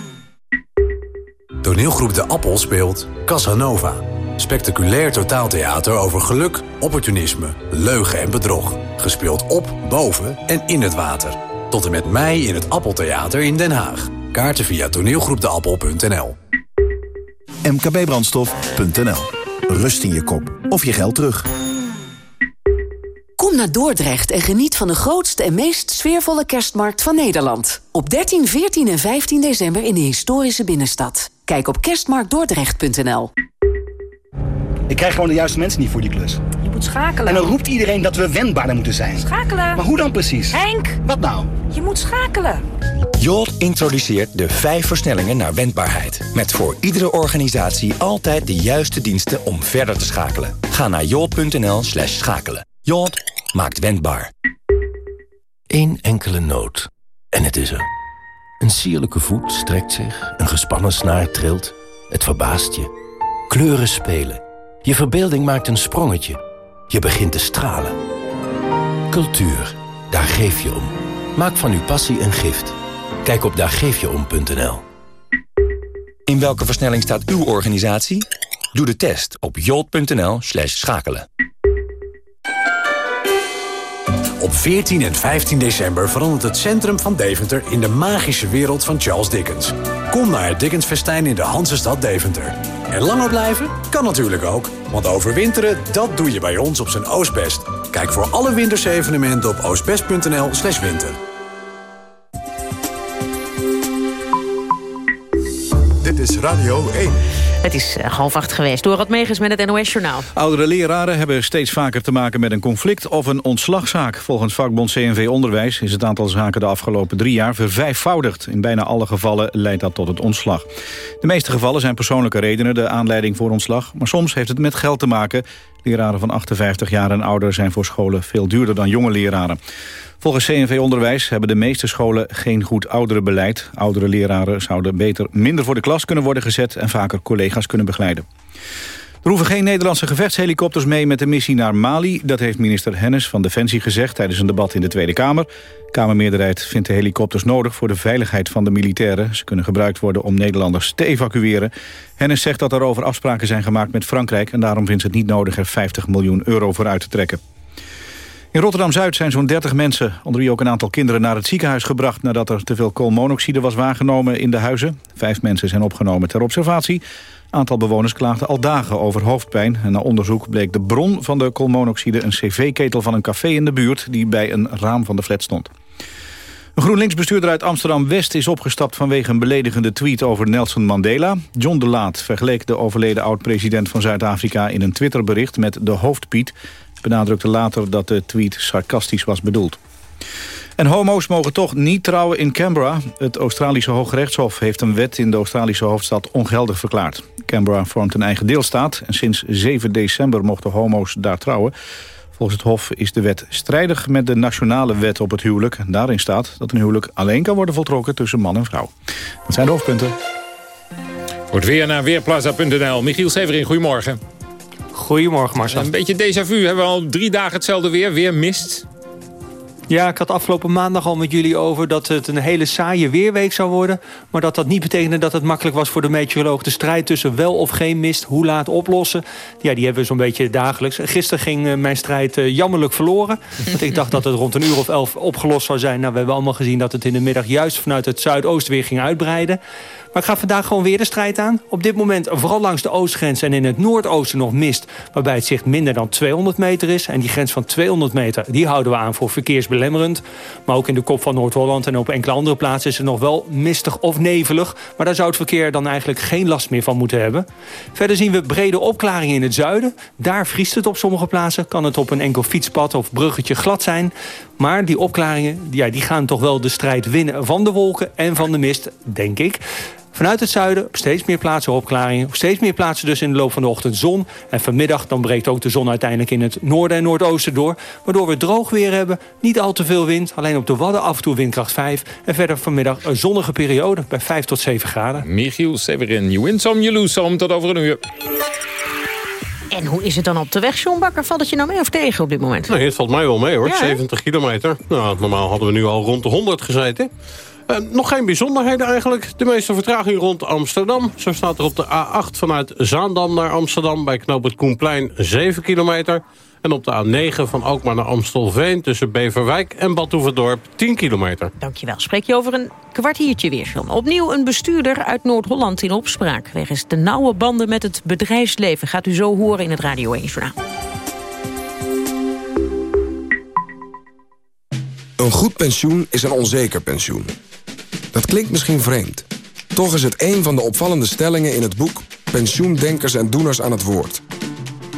Toneelgroep De Appel speelt Casanova. Spectaculair totaaltheater over geluk, opportunisme, leugen en bedrog. Gespeeld op, boven en in het water. Tot en met mei in het Appeltheater in Den Haag. Kaarten via toneelgroepdeappel.nl mkbbrandstof.nl Rust in je kop of je geld terug. Kom naar Dordrecht en geniet van de grootste en meest sfeervolle kerstmarkt van Nederland. Op 13, 14 en 15 december in de historische binnenstad. Kijk op kerstmarktdordrecht.nl. Ik krijg gewoon de juiste mensen niet voor die klus. Je moet schakelen. En dan roept iedereen dat we wendbaarder moeten zijn. Schakelen. Maar hoe dan precies? Henk! Wat nou? Je moet schakelen. Jolt introduceert de vijf versnellingen naar wendbaarheid. Met voor iedere organisatie altijd de juiste diensten om verder te schakelen. Ga naar jolt.nl slash schakelen. Jolt maakt wendbaar. Eén enkele noot. En het is er. Een sierlijke voet strekt zich, een gespannen snaar trilt. Het verbaast je. Kleuren spelen. Je verbeelding maakt een sprongetje. Je begint te stralen. Cultuur, daar geef je om. Maak van uw passie een gift. Kijk op daargeefjeom.nl. In welke versnelling staat uw organisatie? Doe de test op jolt.nl slash schakelen. Op 14 en 15 december verandert het centrum van Deventer... in de magische wereld van Charles Dickens. Kom naar het Dickensfestijn in de Hansestad Deventer. En langer blijven? Kan natuurlijk ook. Want overwinteren, dat doe je bij ons op zijn Oostbest. Kijk voor alle winterse evenementen op oostbest.nl slash winter. Radio 1. Het is eh, half acht geweest. Dorot Megens met het NOS-journaal. Oudere leraren hebben steeds vaker te maken met een conflict of een ontslagzaak. Volgens vakbond CNV Onderwijs is het aantal zaken de afgelopen drie jaar vervijfvoudigd. In bijna alle gevallen leidt dat tot het ontslag. De meeste gevallen zijn persoonlijke redenen de aanleiding voor ontslag. Maar soms heeft het met geld te maken. Leraren van 58 jaar en ouder zijn voor scholen veel duurder dan jonge leraren. Volgens CNV Onderwijs hebben de meeste scholen geen goed ouderenbeleid. Oudere leraren zouden beter minder voor de klas kunnen worden gezet... en vaker collega's kunnen begeleiden. Er hoeven geen Nederlandse gevechtshelikopters mee met de missie naar Mali. Dat heeft minister Hennis van Defensie gezegd tijdens een debat in de Tweede Kamer. De Kamermeerderheid vindt de helikopters nodig voor de veiligheid van de militairen. Ze kunnen gebruikt worden om Nederlanders te evacueren. Hennis zegt dat er over afspraken zijn gemaakt met Frankrijk... en daarom vindt ze het niet nodig er 50 miljoen euro voor uit te trekken. In Rotterdam-Zuid zijn zo'n 30 mensen, onder wie ook een aantal kinderen, naar het ziekenhuis gebracht nadat er te veel koolmonoxide was waargenomen in de huizen. Vijf mensen zijn opgenomen ter observatie. Aantal bewoners klaagden al dagen over hoofdpijn. En na onderzoek bleek de bron van de koolmonoxide een cv-ketel van een café in de buurt die bij een raam van de flat stond. Een GroenLinks-bestuurder uit Amsterdam-West is opgestapt vanwege een beledigende tweet over Nelson Mandela. John de Laat vergeleek de overleden oud-president van Zuid-Afrika in een Twitterbericht met de hoofdpiet benadrukte later dat de tweet sarcastisch was bedoeld. En homo's mogen toch niet trouwen in Canberra. Het Australische Hooggerechtshof heeft een wet in de Australische hoofdstad ongeldig verklaard. Canberra vormt een eigen deelstaat en sinds 7 december mochten homo's daar trouwen. Volgens het Hof is de wet strijdig met de nationale wet op het huwelijk. Daarin staat dat een huwelijk alleen kan worden voltrokken tussen man en vrouw. Dat zijn de hoofdpunten. Wordt weer naar Weerplaza.nl. Michiel Severin, goedemorgen. Goedemorgen Marcel. Een beetje déjà vu. Hebben we al drie dagen hetzelfde weer? Weer mist? Ja, ik had afgelopen maandag al met jullie over dat het een hele saaie weerweek zou worden. Maar dat dat niet betekende dat het makkelijk was voor de meteoroloog. De strijd tussen wel of geen mist, hoe laat oplossen. Ja, die hebben we zo'n beetje dagelijks. Gisteren ging eh, mijn strijd uh, jammerlijk verloren. Want ik dacht dat het rond een uur of elf opgelost zou zijn. Nou, we hebben allemaal gezien dat het in de middag juist vanuit het zuidoosten weer ging uitbreiden. Maar ik ga vandaag gewoon weer de strijd aan. Op dit moment vooral langs de oostgrens en in het noordoosten nog mist... waarbij het zicht minder dan 200 meter is. En die grens van 200 meter die houden we aan voor verkeersbelemmerend. Maar ook in de kop van Noord-Holland en op enkele andere plaatsen... is het nog wel mistig of nevelig. Maar daar zou het verkeer dan eigenlijk geen last meer van moeten hebben. Verder zien we brede opklaringen in het zuiden. Daar vriest het op sommige plaatsen. Kan het op een enkel fietspad of bruggetje glad zijn. Maar die opklaringen ja, die gaan toch wel de strijd winnen van de wolken en van de mist, denk ik. Vanuit het zuiden op steeds meer plaatsen opklaringen. Op steeds meer plaatsen dus in de loop van de ochtend zon. En vanmiddag dan breekt ook de zon uiteindelijk in het noorden en noordoosten door. Waardoor we droog weer hebben. Niet al te veel wind. Alleen op de Wadden af en toe windkracht 5. En verder vanmiddag een zonnige periode bij 5 tot 7 graden. Michiel Severin, you win some, you lose some. Tot over een uur. En hoe is het dan op de weg, John Bakker? Valt het je nou mee of tegen op dit moment? Nee, het valt mij wel mee hoor. Ja, hè? 70 kilometer. Nou, normaal hadden we nu al rond de 100 gezeten. Eh, nog geen bijzonderheden eigenlijk. De meeste vertraging rond Amsterdam. Zo staat er op de A8 vanuit Zaandam naar Amsterdam... bij knoop het Koenplein 7 kilometer. En op de A9 van Alkmaar naar Amstelveen... tussen Beverwijk en Badhoevedorp 10 kilometer. Dankjewel. Spreek je over een kwartiertje weer, John. Opnieuw een bestuurder uit Noord-Holland in opspraak. Wegens de nauwe banden met het bedrijfsleven. Gaat u zo horen in het Radio 1 Journaal. Een goed pensioen is een onzeker pensioen. Dat klinkt misschien vreemd. Toch is het een van de opvallende stellingen in het boek... Pensioendenkers en Doeners aan het Woord.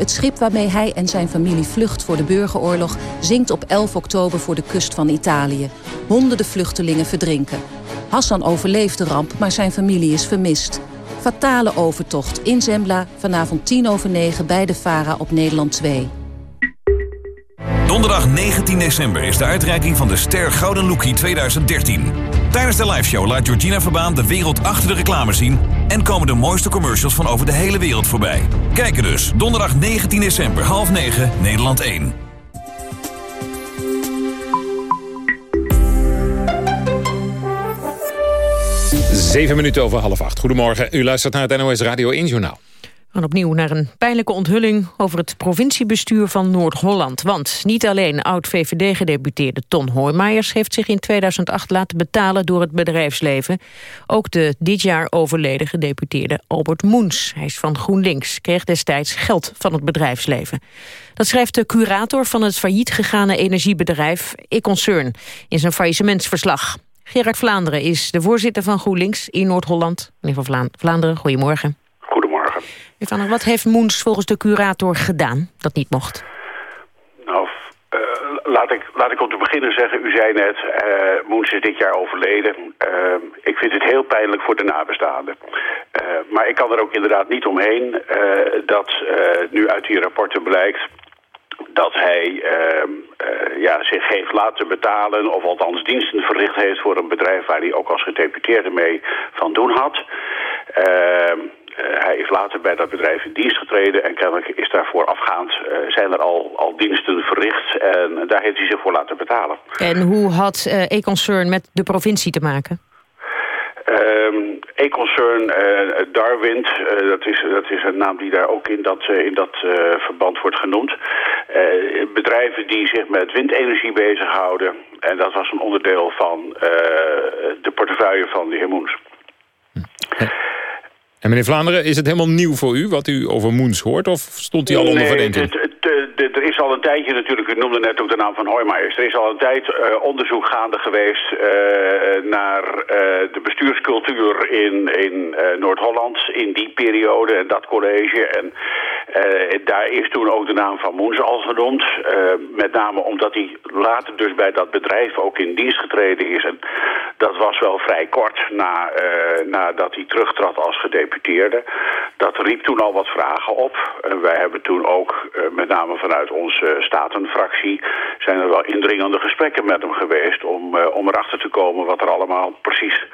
Het schip waarmee hij en zijn familie vlucht voor de burgeroorlog... zinkt op 11 oktober voor de kust van Italië. Honderden vluchtelingen verdrinken. Hassan overleeft de ramp, maar zijn familie is vermist. Fatale overtocht in Zembla, vanavond 10 over 9 bij de VARA op Nederland 2. Donderdag 19 december is de uitreiking van de Ster Gouden Lookie 2013. Tijdens de liveshow laat Georgina Verbaan de wereld achter de reclame zien... en komen de mooiste commercials van over de hele wereld voorbij. Kijken dus, donderdag 19 december, half 9, Nederland 1. Zeven minuten over half acht. Goedemorgen, u luistert naar het NOS Radio 1 Journaal. Gaan opnieuw naar een pijnlijke onthulling over het provinciebestuur van Noord-Holland. Want niet alleen oud-VVD-gedeputeerde Ton Hoijmaiers heeft zich in 2008 laten betalen door het bedrijfsleven. Ook de dit jaar overleden gedeputeerde Albert Moens, hij is van GroenLinks, kreeg destijds geld van het bedrijfsleven. Dat schrijft de curator van het failliet gegane energiebedrijf Econcern in zijn faillissementsverslag. Gerard Vlaanderen is de voorzitter van GroenLinks in Noord-Holland. Meneer van Vla Vlaanderen, goedemorgen. Wat heeft Moens volgens de curator gedaan dat niet mocht? Nou, eh, laat, ik, laat ik om te beginnen zeggen, u zei net, eh Moens is dit jaar overleden. Eh, ik vind het heel pijnlijk voor de nabestaanden. Maar ik kan er ook inderdaad niet omheen dat nu uit die rapporten blijkt dat hij ehm, eh, ja, zich heeft laten betalen... of althans diensten verricht heeft voor een bedrijf... waar hij ook als gedeputeerde mee van doen had. Eh, hij is later bij dat bedrijf in dienst getreden... en kennelijk is daarvoor afgaand eh, zijn er al, al diensten verricht... en daar heeft hij zich voor laten betalen. En hoe had uh, E-Concern met de provincie te maken? Um, E-Concern uh, Darwin, uh, dat, is, dat is een naam die daar ook in dat, uh, in dat verband wordt genoemd. bedrijven die zich met windenergie bezighouden. En dat was een onderdeel van de portefeuille van de heer Moens. En meneer Vlaanderen, is het helemaal nieuw voor u wat u over Moens hoort? Of stond hij al onder verdenking? Al een tijdje natuurlijk, u noemde net ook de naam van Hoijmaiers. Er is al een tijd uh, onderzoek gaande geweest uh, naar uh, de bestuurscultuur in, in Noord-Holland in die periode en dat college. En daar is toen ook de naam van Moens al genoemd. met name omdat hij later dus bij dat bedrijf ook in dienst getreden is. En dat was wel vrij kort na, nadat hij terugtrad als gedeputeerde. Dat riep toen al wat vragen op. wij hebben toen ook met name vanuit onze statenfractie zijn er wel indringende gesprekken met hem geweest om, uh, om erachter te komen wat er allemaal precies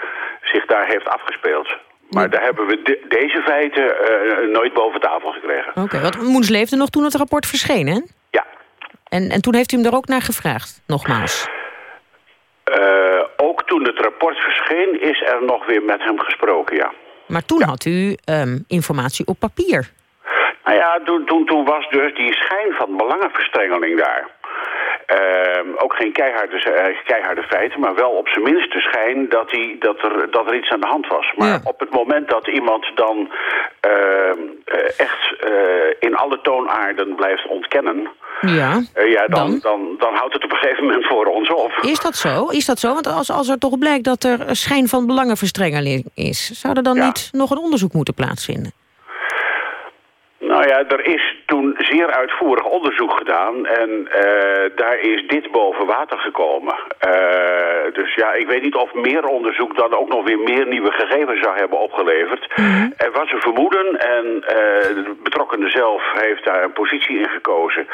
zich daar heeft afgespeeld. Maar daar hebben we de, deze feiten uh, nooit boven tafel gekregen. Oké, okay, want Moens leefde nog toen het rapport verscheen, hè? Ja. En, en toen heeft u hem er ook naar gevraagd, nogmaals? Uh, ook toen het rapport verscheen is er nog weer met hem gesproken, ja. Maar toen ja. had u um, informatie op papier. Nou ja, toen, toen, toen was dus die schijn van belangenverstrengeling daar. Ehm, ook geen keiharde, eh, keiharde feiten, maar wel op zijn minst de schijn dat, die, dat, er, dat er iets aan de hand was. Maar op het moment dat iemand dan ehm, eh, echt eh, in alle toonaarden blijft ontkennen... Ja, ja dan, dan? Dan, houdt het op een gegeven moment voor ons op. Is dat zo? Is dat zo? Want als, als er toch blijkt dat er een schijn van belangenverstrengeling is... zou er dan niet nog een onderzoek moeten plaatsvinden? Nou ja, er is toen zeer uitvoerig onderzoek gedaan en eh, daar is dit boven water gekomen. Eh, dus ja, ik weet niet of meer onderzoek dan ook nog weer meer nieuwe gegevens zou hebben opgeleverd. Er was een vermoeden en uh, de betrokkenen zelf heeft daar een positie in gekozen.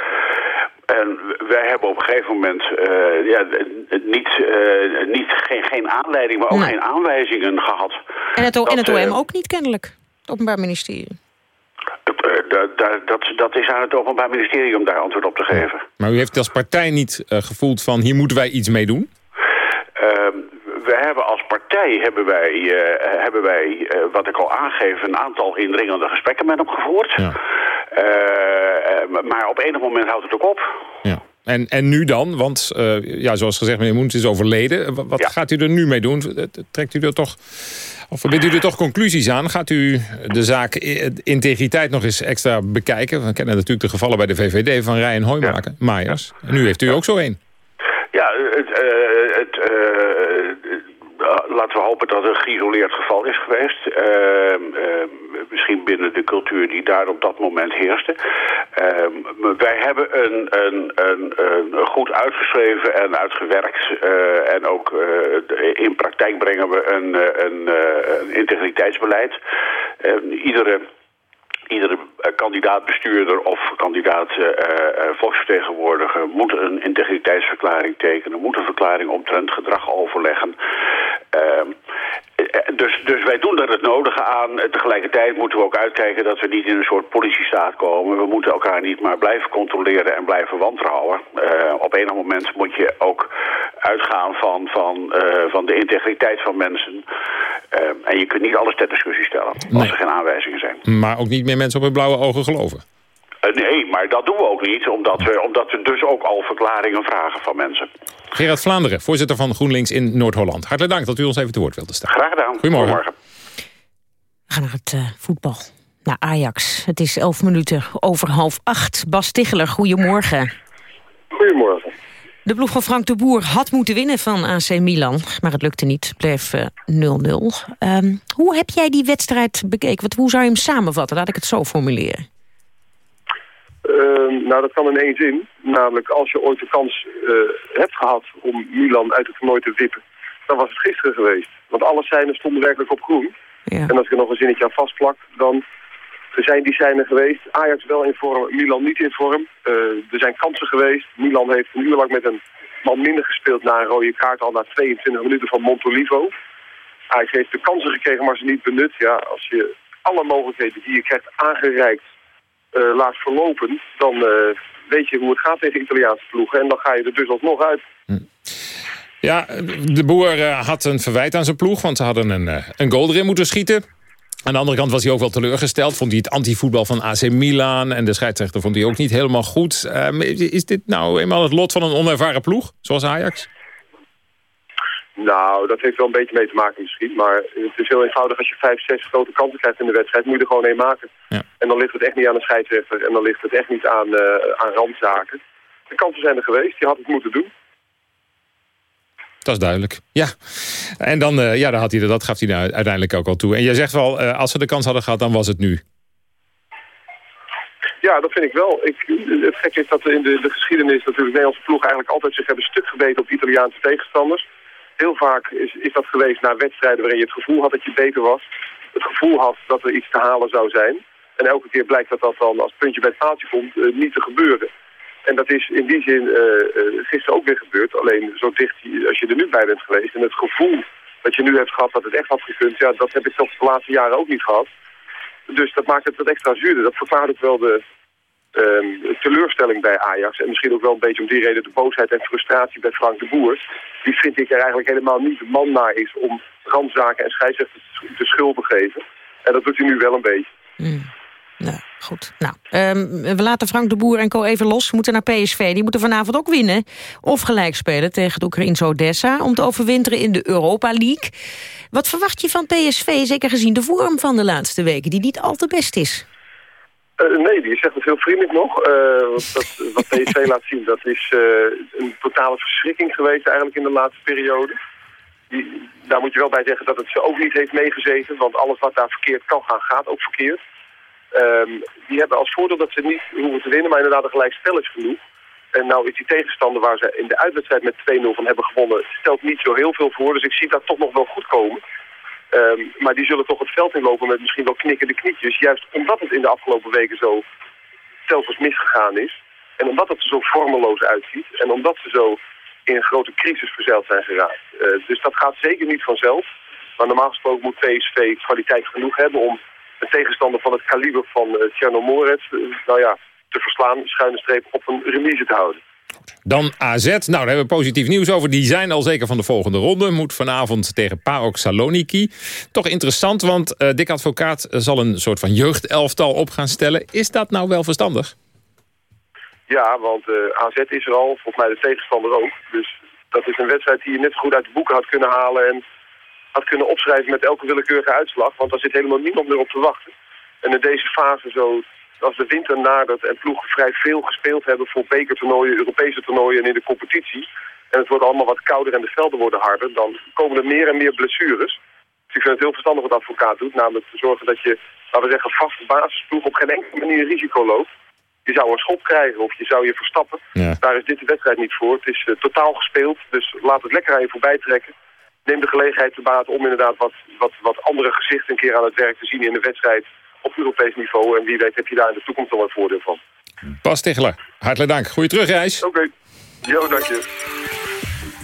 En wij hebben op een gegeven moment ja, niet, niet, geen, geen aanleiding, maar ook geen aanwijzingen gehad. En het, en het OM ook niet kennelijk, het Openbaar Ministerie? Dat, dat, dat is aan het Openbaar Ministerie om daar antwoord op te geven. Maar u heeft als partij niet uh, gevoeld van hier moeten wij iets mee doen? Uh, we hebben als partij, hebben wij, uh, hebben wij uh, wat ik al aangeef, een aantal indringende gesprekken met hem gevoerd. Ja. maar op enig moment houdt het ook op. Ja. En, en nu dan? Want, ja, zoals gezegd, meneer Moens is overleden. Wat ja. gaat u er nu mee doen? Trekt u er toch of verbindt u er toch conclusies aan? Gaat u de zaak integriteit nog eens extra bekijken? We kennen natuurlijk de gevallen bij de VVD van Rij en Hoijmaker, ja. Maaiers. En nu heeft u ook zo één. Ja, het, uh, het uh, laten we hopen dat het een geïsoleerd geval is geweest. Uh, misschien binnen de cultuur die daar op dat moment heerste. Ehm, wij hebben een, een, een, goed uitgeschreven en uitgewerkt... Uh, en ook uh, in praktijk brengen we een, een, een integriteitsbeleid. Ehm, iedere iedere kandidaat-bestuurder of kandidaat uh, uh, volksvertegenwoordiger moet een integriteitsverklaring tekenen, moet een verklaring omtrent gedrag overleggen. Uh, dus, dus wij doen er het nodige aan. Tegelijkertijd moeten we ook uitkijken dat we niet in een soort politiestaat komen. We moeten elkaar niet maar blijven controleren en blijven wantrouwen. Uh, op enig moment moet je ook uitgaan van, van, uh, van de integriteit van mensen. Uh, en je kunt niet alles ter discussie stellen nee. als er geen aanwijzingen zijn. Maar ook niet meer mensen op hun blauwe ogen geloven. Uh, nee, maar dat doen we ook niet, omdat we, omdat we dus ook al verklaringen vragen van mensen. Gerard Vlaanderen, voorzitter van GroenLinks in Noord-Holland. Hartelijk dank dat u ons even te woord wilde staan. Graag gedaan. Goedemorgen. Goedemorgen. We gaan naar het uh, voetbal. Naar Ajax. Het is elf minuten over half acht. Bas Ticheler, goedemorgen. Goedemorgen. De ploeg van Frank de Boer had moeten winnen van AC Milan. Maar het lukte niet. Het bleef 0-0. Uh, um, hoe heb jij die wedstrijd bekeken? Wat, hoe zou je hem samenvatten? Laat ik het zo formuleren. Uh, nou, dat kan in één zin. Namelijk, als je ooit de kans uh, hebt gehad om Milan uit het toernooi te wippen... dan was het gisteren geweest. Want alle seinen stonden werkelijk op groen. Ja. En als ik er nog een zinnetje aan vastplak, dan zijn die seinen geweest. Ajax wel in vorm, Milan niet in vorm. Uh, er zijn kansen geweest. Milan heeft een uur lang met een man minder gespeeld... na een rode kaart al na 22 minuten van Montolivo. Ajax heeft de kansen gekregen, maar ze niet benut. Ja, als je alle mogelijkheden die je krijgt aangereikt uh, laat verlopen, dan uh, weet je hoe het gaat tegen Italiaanse ploegen. En dan ga je er dus alsnog uit. Hm. Ja, de boer uh, had een verwijt aan zijn ploeg, want ze hadden een, een goal erin moeten schieten. Aan de andere kant was hij ook wel teleurgesteld. Vond hij het antivoetbal van AC Milan en de scheidsrechter vond hij ook niet helemaal goed. is dit nou eenmaal het lot van een onervaren ploeg, zoals Ajax? Nou, dat heeft wel een beetje mee te maken misschien. Maar het is heel eenvoudig. Als je vijf, zes grote kansen krijgt in de wedstrijd, moet je er gewoon één maken. Ja. En dan ligt het echt niet aan de scheidsrechter. En dan ligt het echt niet aan, uh, aan randzaken. De kansen zijn er geweest. Je had het moeten doen. Dat is duidelijk. Ja. En dan, uh, ja, dan had hij, dat gaf hij nou uiteindelijk ook al toe. En jij zegt wel, uh, als ze de kans hadden gehad, dan was het nu. Ja, dat vind ik wel. Ik, het gekke is dat in de, de geschiedenis natuurlijk Nederlandse ploegen eigenlijk altijd zich hebben stuk gebeten op Italiaanse tegenstanders. Heel vaak is, is dat geweest na wedstrijden waarin je het gevoel had dat je beter was. Het gevoel had dat er iets te halen zou zijn. En elke keer blijkt dat dat dan als puntje bij het paaltje komt uh, niet te gebeuren. En dat is in die zin uh, gisteren ook weer gebeurd. Alleen zo dicht als je er nu bij bent geweest. En het gevoel dat je nu hebt gehad dat het echt had gekund. Ja, dat heb ik toch de laatste jaren ook niet gehad. Dus dat maakt het wat extra zuurder. Dat verklaart wel de, Um, teleurstelling bij Ajax. En misschien ook wel een beetje om die reden de boosheid en frustratie bij Frank de Boer. Die vind ik er eigenlijk helemaal niet de man naar is om randzaken en scheidsrechters te schuld te geven. En dat doet hij nu wel een beetje. Mm. Nou, goed. Nou, ehm, we laten Frank de Boer en Co even los. We moeten naar PSV. Die moeten vanavond ook winnen. Of gelijk spelen tegen het Oekraïnse Odessa... om te overwinteren in de Europa League. Wat verwacht je van PSV, zeker gezien de vorm van de laatste weken... die niet al te best is? Uh, nee, die is echt heel vriendelijk nog. Uh, wat, dat, wat PSV laat zien, dat is uh, een totale verschrikking geweest eigenlijk in de laatste periode. Die, daar moet je wel bij zeggen dat het ze ook niet heeft meegezeten. Want alles wat daar verkeerd kan gaan, gaat ook verkeerd. Um, die hebben als voordeel dat ze niet hoeven te winnen, maar inderdaad een gelijk spel is genoeg. En nou is die tegenstander waar ze in de uitwedstrijd met 2-0 van hebben gewonnen, stelt niet zo heel veel voor. Dus ik zie dat toch nog wel goed komen. Um, maar die zullen toch het veld inlopen met misschien wel knikkende knietjes. Juist omdat het in de afgelopen weken zo telkens misgegaan is. En omdat het er zo vormeloos uitziet. En omdat ze zo in een grote crisis verzeild zijn geraakt. Uh, dus dat gaat zeker niet vanzelf. Maar normaal gesproken moet PSV kwaliteit genoeg hebben om een tegenstander van het kaliber van uh, Tjerno uh, nou ja, te verslaan, schuine streep, op een remise te houden. Dan AZ. Nou, daar hebben we positief nieuws over. Die zijn al zeker van de volgende ronde. Moet vanavond tegen PAOK Saloniki. Toch interessant, want uh, Dick Advocaat zal een soort van jeugdelftal op gaan stellen. Is dat nou wel verstandig? Ja, want uh, AZ is er al, volgens mij de tegenstander ook. Dus dat is een wedstrijd die je net goed uit de boeken had kunnen halen... en had kunnen opschrijven met elke willekeurige uitslag. Want daar zit helemaal niemand meer op te wachten. En in deze fase zo als de winter nadert en ploegen vrij veel gespeeld hebben voor bekertoernooien, Europese toernooien en in de competitie. En het wordt allemaal wat kouder en de velden worden harder. Dan komen er meer en meer blessures. Dus ik vind het heel verstandig wat de advocaat doet. Namelijk te zorgen dat je, laten we zeggen, vaste basisploeg op geen enkele manier risico loopt. Je zou een schop krijgen of je zou je verstappen. Ja. Daar is dit de wedstrijd niet voor. Het is uh, totaal gespeeld. Dus laat het lekker aan je voorbij trekken. Neem de gelegenheid te baat om inderdaad wat, wat, wat andere gezichten een keer aan het werk te zien in de wedstrijd op Europees niveau. En wie weet heb je daar in de toekomst nog een voordeel van. Bas Ticheler, hartelijk dank. Goeie terugreis. Oké. Okay. Jo, dank je.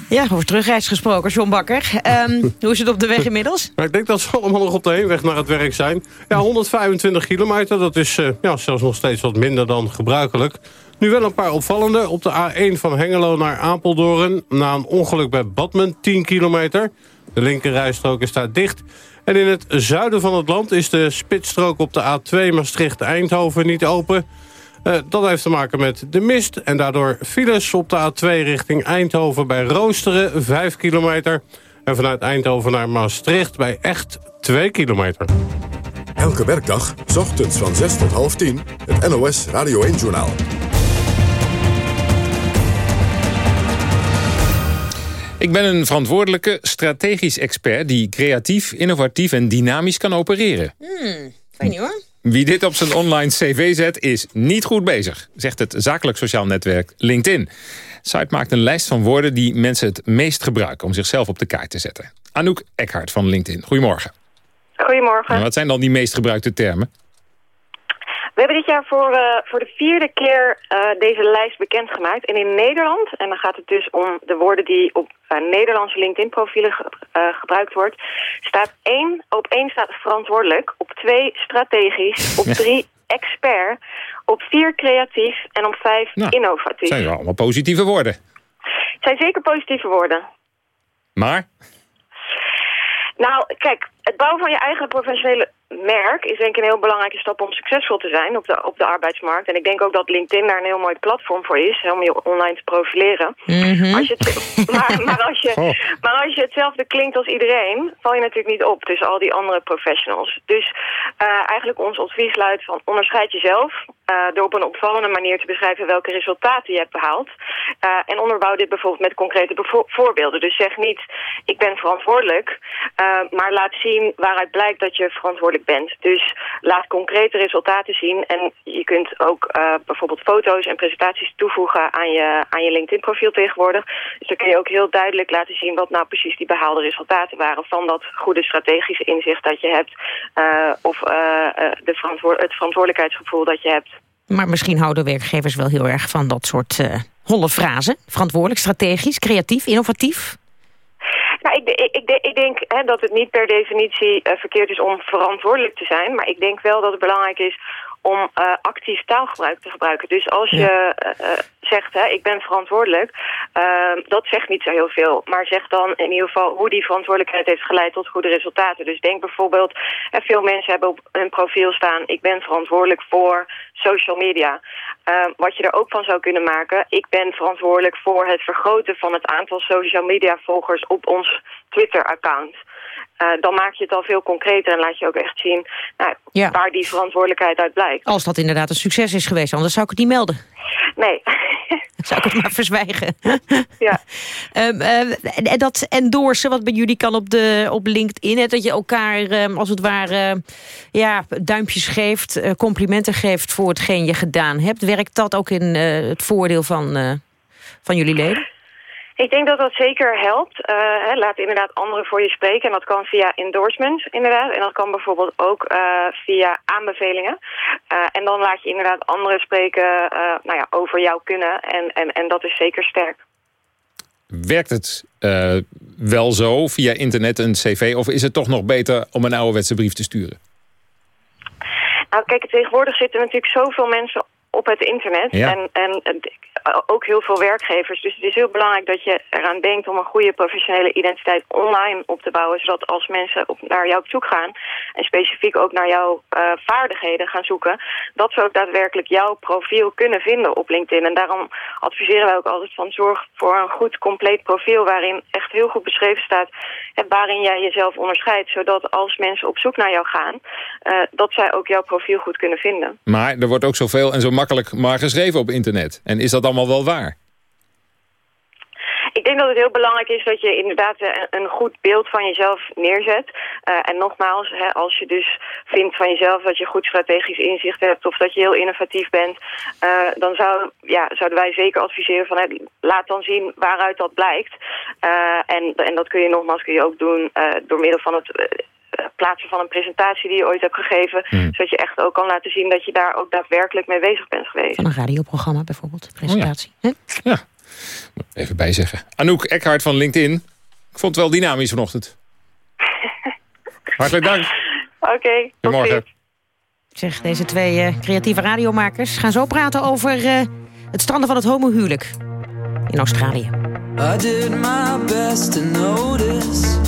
Ja, over terugreis gesproken, John Bakker. Um, hoe is het op de weg inmiddels? Nou, ik denk dat ze allemaal nog op de heenweg naar het werk zijn. Ja, 125 kilometer, dat is uh, ja, zelfs nog steeds wat minder dan gebruikelijk. Nu wel een paar opvallende. Op de A1 van Hengelo naar Apeldoorn... na een ongeluk bij Badmen, 10 kilometer. De linkerrijstrook is daar dicht. En in het zuiden van het land is de spitsstrook op de A2 Maastricht-Eindhoven niet open. Uh, dat heeft te maken met de mist en daardoor files op de A2 richting Eindhoven bij Roosteren 5 kilometer. En vanuit Eindhoven naar Maastricht bij Echt 2 kilometer. Elke werkdag, ochtends van 6 tot half 10, het NOS Radio 1-journaal. Ik ben een verantwoordelijke strategisch expert... die creatief, innovatief en dynamisch kan opereren. Hmm, fijn niet hoor. Wie dit op zijn online cv zet, is niet goed bezig... zegt het zakelijk sociaal netwerk LinkedIn. Site maakt een lijst van woorden die mensen het meest gebruiken... om zichzelf op de kaart te zetten. Anouk Eckhart van LinkedIn, goedemorgen. Goedemorgen. En wat zijn dan die meest gebruikte termen? We hebben dit jaar voor, uh, voor de vierde keer uh, deze lijst bekendgemaakt. En in Nederland, en dan gaat het dus om de woorden die op uh, Nederlandse LinkedIn-profielen ge gebruikt wordt... staat één, op één staat verantwoordelijk, op twee strategisch, op drie expert... op vier creatief en op vijf nou, innovatief. zijn wel allemaal positieve woorden. Het zijn zeker positieve woorden. Maar? Nou, kijk, het bouwen van je eigen professionele merk is denk ik een heel belangrijke stap om succesvol te zijn op de, op de arbeidsmarkt. En ik denk ook dat LinkedIn daar een heel mooi platform voor is, om je online te profileren. Mm -hmm. als je het, maar, maar, als je, oh. maar als je hetzelfde klinkt als iedereen, val je natuurlijk niet op tussen al die andere professionals. Dus uh, eigenlijk ons advies luidt van onderscheid jezelf uh, door op een opvallende manier te beschrijven welke resultaten je hebt behaald. Uh, en onderbouw dit bijvoorbeeld met concrete voorbeelden. Dus zeg niet, ik ben verantwoordelijk, maar laat zien waaruit blijkt dat je verantwoordelijk bent. Dus laat concrete resultaten zien. En je kunt ook uh, bijvoorbeeld foto's en presentaties toevoegen aan je, aan je LinkedIn-profiel tegenwoordig. Dus dan kun je ook heel duidelijk laten zien wat nou precies die behaalde resultaten waren van dat goede strategische inzicht dat je hebt. Uh, of uh, de het verantwoordelijkheidsgevoel dat je hebt. Maar misschien houden werkgevers wel heel erg van dat soort holle frazen. Verantwoordelijk, strategisch, creatief, innovatief. Nou, ik, ik, ik, ik denk hè, dat het niet per definitie uh, verkeerd is om verantwoordelijk te zijn. Maar ik denk wel dat het belangrijk is om uh, actief taalgebruik te gebruiken. Dus als je uh, zegt, hè, ik ben verantwoordelijk, ehm, dat zegt niet zo heel veel. Maar zeg dan in ieder geval hoe die verantwoordelijkheid heeft geleid tot goede resultaten. Dus denk bijvoorbeeld, veel mensen hebben op hun profiel staan, ik ben verantwoordelijk voor social media. Ehm, wat je er ook van zou kunnen maken, ik ben verantwoordelijk voor het vergroten van het aantal social media volgers op ons Twitter-account. Uh, dan maak je het al veel concreter en laat je ook echt zien nou, waar die verantwoordelijkheid uit blijkt. Als dat inderdaad een succes is geweest, anders zou ik het niet melden. Nee. zou ik het maar verzwijgen. Ja. um, uh, dat endorsen wat bij jullie kan op, de, op LinkedIn. Hè, dat je elkaar um, als het ware ja, duimpjes geeft, uh, complimenten geeft voor hetgeen je gedaan hebt. Werkt dat ook in het voordeel van, van jullie leden? Ik denk dat dat zeker helpt. Uh, hè, laat inderdaad anderen voor je spreken. En dat kan via endorsements inderdaad. En dat kan bijvoorbeeld ook uh, via aanbevelingen. Uh, en dan laat je inderdaad anderen spreken nou ja, over jouw kunnen. En, en, en dat is zeker sterk. Werkt het wel zo via internet een cv? Of is het toch nog beter om een ouderwetse brief te sturen? Nou kijk, tegenwoordig zitten natuurlijk zoveel mensen op het internet. Ja. En, en ook heel veel werkgevers. Dus het is heel belangrijk dat je eraan denkt om een goede professionele identiteit online op te bouwen. Zodat als mensen op, naar jou op zoek gaan en specifiek ook naar jouw uh, vaardigheden gaan zoeken, dat ze ook daadwerkelijk jouw profiel kunnen vinden op LinkedIn. En daarom adviseren wij ook altijd van zorg voor een goed compleet profiel waarin echt heel goed beschreven staat en waarin jij jezelf onderscheidt. Zodat als mensen op zoek naar jou gaan, uh, dat zij ook jouw profiel goed kunnen vinden. Maar er wordt ook zoveel en zo makkelijk maar geschreven op internet. En is dat allemaal wel waar? Ik denk dat het heel belangrijk is dat je inderdaad een goed beeld van jezelf neerzet. Uh, en nogmaals, hè, als je dus vindt van jezelf dat je goed strategisch inzicht hebt... of dat je heel innovatief bent, uh, dan zou, ja, zouden wij zeker adviseren van... Hè, laat dan zien waaruit dat blijkt. En, en dat kun je nogmaals kun je ook doen door middel van het plaatsen van een presentatie die je ooit hebt gegeven. Hmm. Zodat je echt ook kan laten zien dat je daar ook daadwerkelijk mee bezig bent geweest. Van een radioprogramma bijvoorbeeld, presentatie. Oh ja. ja. Even bijzeggen. Anouk Eckhart van LinkedIn. Ik vond het wel dynamisch vanochtend. Hartelijk dank. Oké, okay, Goedemorgen. Zeg, deze twee uh, creatieve radiomakers gaan zo praten over uh, het stranden van het homohuwelijk in Australië. I did my best to notice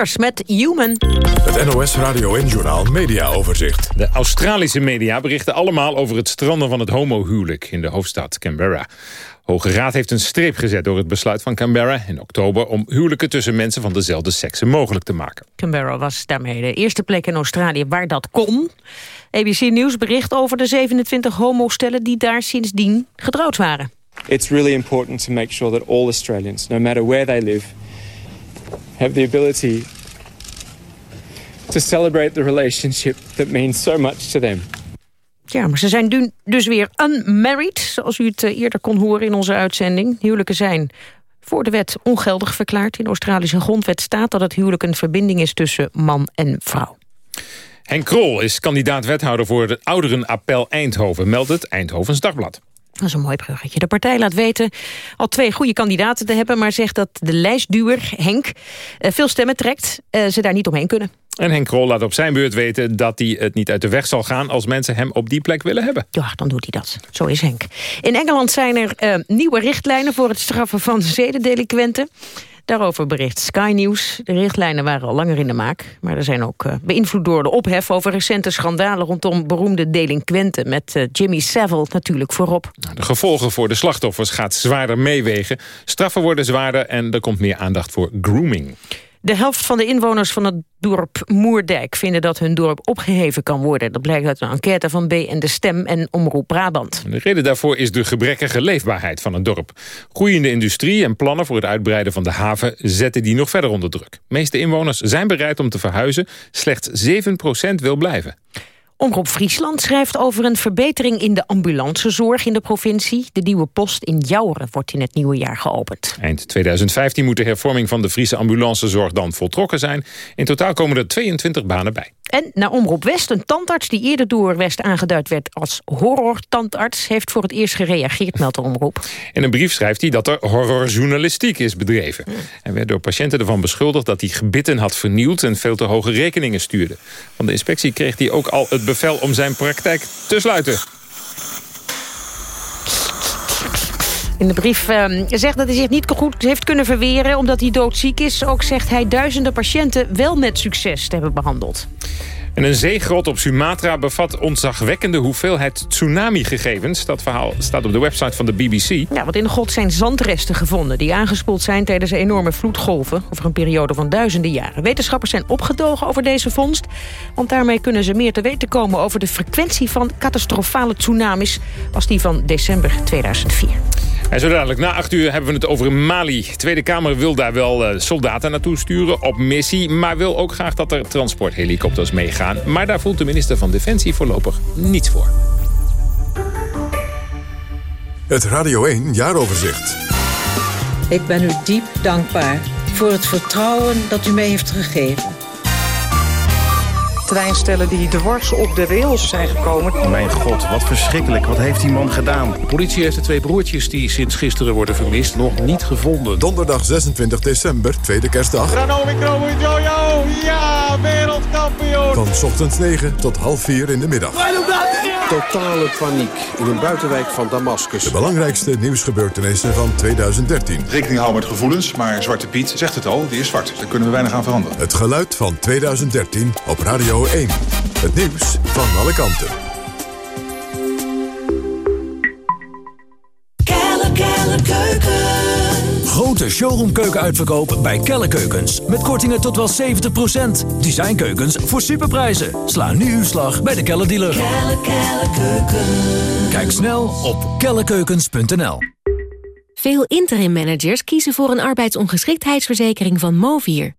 Met Human. Het NOS Radio en Journal Media Overzicht. De Australische media berichten allemaal over het stranden van het homohuwelijk in de hoofdstad Canberra. Hoge Raad heeft een streep gezet door het besluit van Canberra in oktober... om huwelijken tussen mensen van dezelfde sekse mogelijk te maken. Canberra was daarmee de eerste plek in Australië waar dat kon. ABC Nieuws bericht over de 27 homostellen die daar sindsdien getrouwd waren. It's really important to make sure that all Australians, no matter where they live, have the ability to celebrate the relationship that means so much to them. Ja, maar ze zijn dus weer unmarried, zoals u het eh, eerder kon horen in onze uitzending. Huwelijken zijn voor de wet ongeldig verklaard. In de Australische grondwet staat dat het huwelijk een verbinding is tussen man en vrouw. Henk Krol is kandidaat-wethouder voor het Ouderenappel Eindhoven, meldt het Eindhovens Dagblad. Dat is een mooi bruggetje. De partij laat weten al twee goede kandidaten te hebben... maar zegt dat de lijstduwer, Henk, eh, veel stemmen trekt. Eh, ze daar niet omheen kunnen. En Henk Krol laat op zijn beurt weten dat hij het niet uit de weg zal gaan... als mensen hem op die plek willen hebben. Ja, dan doet hij dat. Zo is Henk. In Engeland zijn er uh, nieuwe richtlijnen voor het straffen van zedendelinquenten. Daarover bericht Sky News. De richtlijnen waren al langer in de maak. Maar er zijn ook uh, beïnvloed door de ophef over recente schandalen... rondom beroemde delinquenten met uh, Jimmy Savile natuurlijk voorop. De gevolgen voor de slachtoffers gaat zwaarder meewegen. Straffen worden zwaarder en er komt meer aandacht voor grooming. De helft van de inwoners van het dorp Moerdijk vinden dat hun dorp opgeheven kan worden. Dat blijkt uit een enquête van B en De Stem en Omroep Brabant. De reden daarvoor is de gebrekkige leefbaarheid van het dorp. Groeiende industrie en plannen voor het uitbreiden van de haven zetten die nog verder onder druk. De meeste inwoners zijn bereid om te verhuizen. Slechts 7% wil blijven. Omroep Friesland schrijft over een verbetering in de ambulancezorg in de provincie. De nieuwe post in Jouren wordt in het nieuwe jaar geopend. Eind 2015 moet de hervorming van de Friese ambulancezorg dan voltrokken zijn. In totaal komen er 22 banen bij. En naar Omroep West, een tandarts die eerder door West aangeduid werd als horror-tandarts... heeft voor het eerst gereageerd, meldt de Omroep. In een brief schrijft hij dat er horrorjournalistiek is bedreven. Hij werd door patiënten ervan beschuldigd dat hij gebitten had vernield... en veel te hoge rekeningen stuurde. Van de inspectie kreeg hij ook al het bevel om zijn praktijk te sluiten. In de brief uh, zegt dat hij zich niet goed heeft kunnen verweren... omdat hij doodziek is. Ook zegt hij duizenden patiënten wel met succes te hebben behandeld. En een zeegrot op Sumatra bevat ontzagwekkende hoeveelheid tsunami-gegevens. Dat verhaal staat op de website van de BBC. Ja, want in de grot zijn zandresten gevonden... die aangespoeld zijn tijdens enorme vloedgolven... over een periode van duizenden jaren. Wetenschappers zijn opgetogen over deze vondst... want daarmee kunnen ze meer te weten komen... over de frequentie van catastrofale tsunamis... als die van december 2004. En zo dadelijk, na acht uur hebben we het over Mali. De Tweede Kamer wil daar wel uh, soldaten naartoe sturen op missie... maar wil ook graag dat er transporthelikopters meegaan. Maar daar voelt de minister van Defensie voorlopig niets voor. Het Radio 1 Jaaroverzicht. Ik ben u diep dankbaar voor het vertrouwen dat u mij heeft gegeven treinstellen die dwars op de rails zijn gekomen. Mijn god, wat verschrikkelijk. Wat heeft die man gedaan? De politie heeft de twee broertjes die sinds gisteren worden vermist nog niet gevonden. Donderdag 26 december, tweede kerstdag. Jojo, ja, wereldkampioen. Van ochtends 9 tot half 4 in de middag. Totale paniek in een buitenwijk van Damascus. De belangrijkste nieuwsgebeurtenissen van 2013. Rekening houden met gevoelens, maar Zwarte Piet zegt het al, die is zwart. Daar kunnen we weinig aan veranderen. Het geluid van 2013 op Radio 1. Het nieuws van alle kanten. Kelle, kelle, keuken. Grote showroomkeuken uitverkoop bij Kelle Keukens. Met kortingen tot wel 70%. Designkeukens voor superprijzen. Sla nu uw slag bij de Kelle dealer. Kelle, kelle, keuken. Kijk snel op kellekeukens.nl. Veel interim managers kiezen voor een arbeidsongeschiktheidsverzekering van Movier.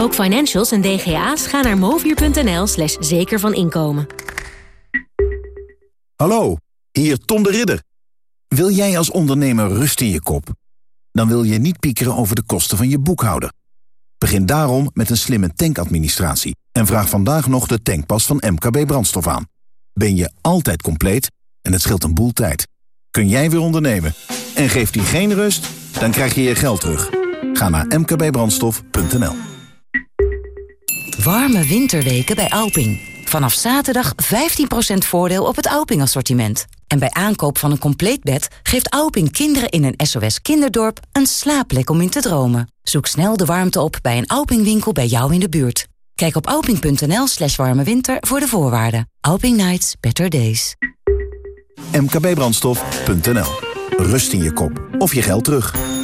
Ook financials en DGA's gaan naar movier.nl slash zeker van inkomen. Hallo, hier Tom de Ridder. Wil jij als ondernemer rust in je kop? Dan wil je niet piekeren over de kosten van je boekhouder. Begin daarom met een slimme tankadministratie en vraag vandaag nog de tankpas van MKB Brandstof aan. Ben je altijd compleet en het scheelt een boel tijd. Kun jij weer ondernemen en geeft die geen rust, dan krijg je je geld terug. Ga naar mkbbrandstof.nl Warme winterweken bij Alping. Vanaf zaterdag 15% voordeel op het Alping-assortiment. En bij aankoop van een compleet bed geeft Alping kinderen in een SOS kinderdorp een slaapplek om in te dromen. Zoek snel de warmte op bij een Alping-winkel bij jou in de buurt. Kijk op alping.nl slash warme winter voor de voorwaarden. Alping Nights, better days. mkbbrandstof.nl Rust in je kop of je geld terug.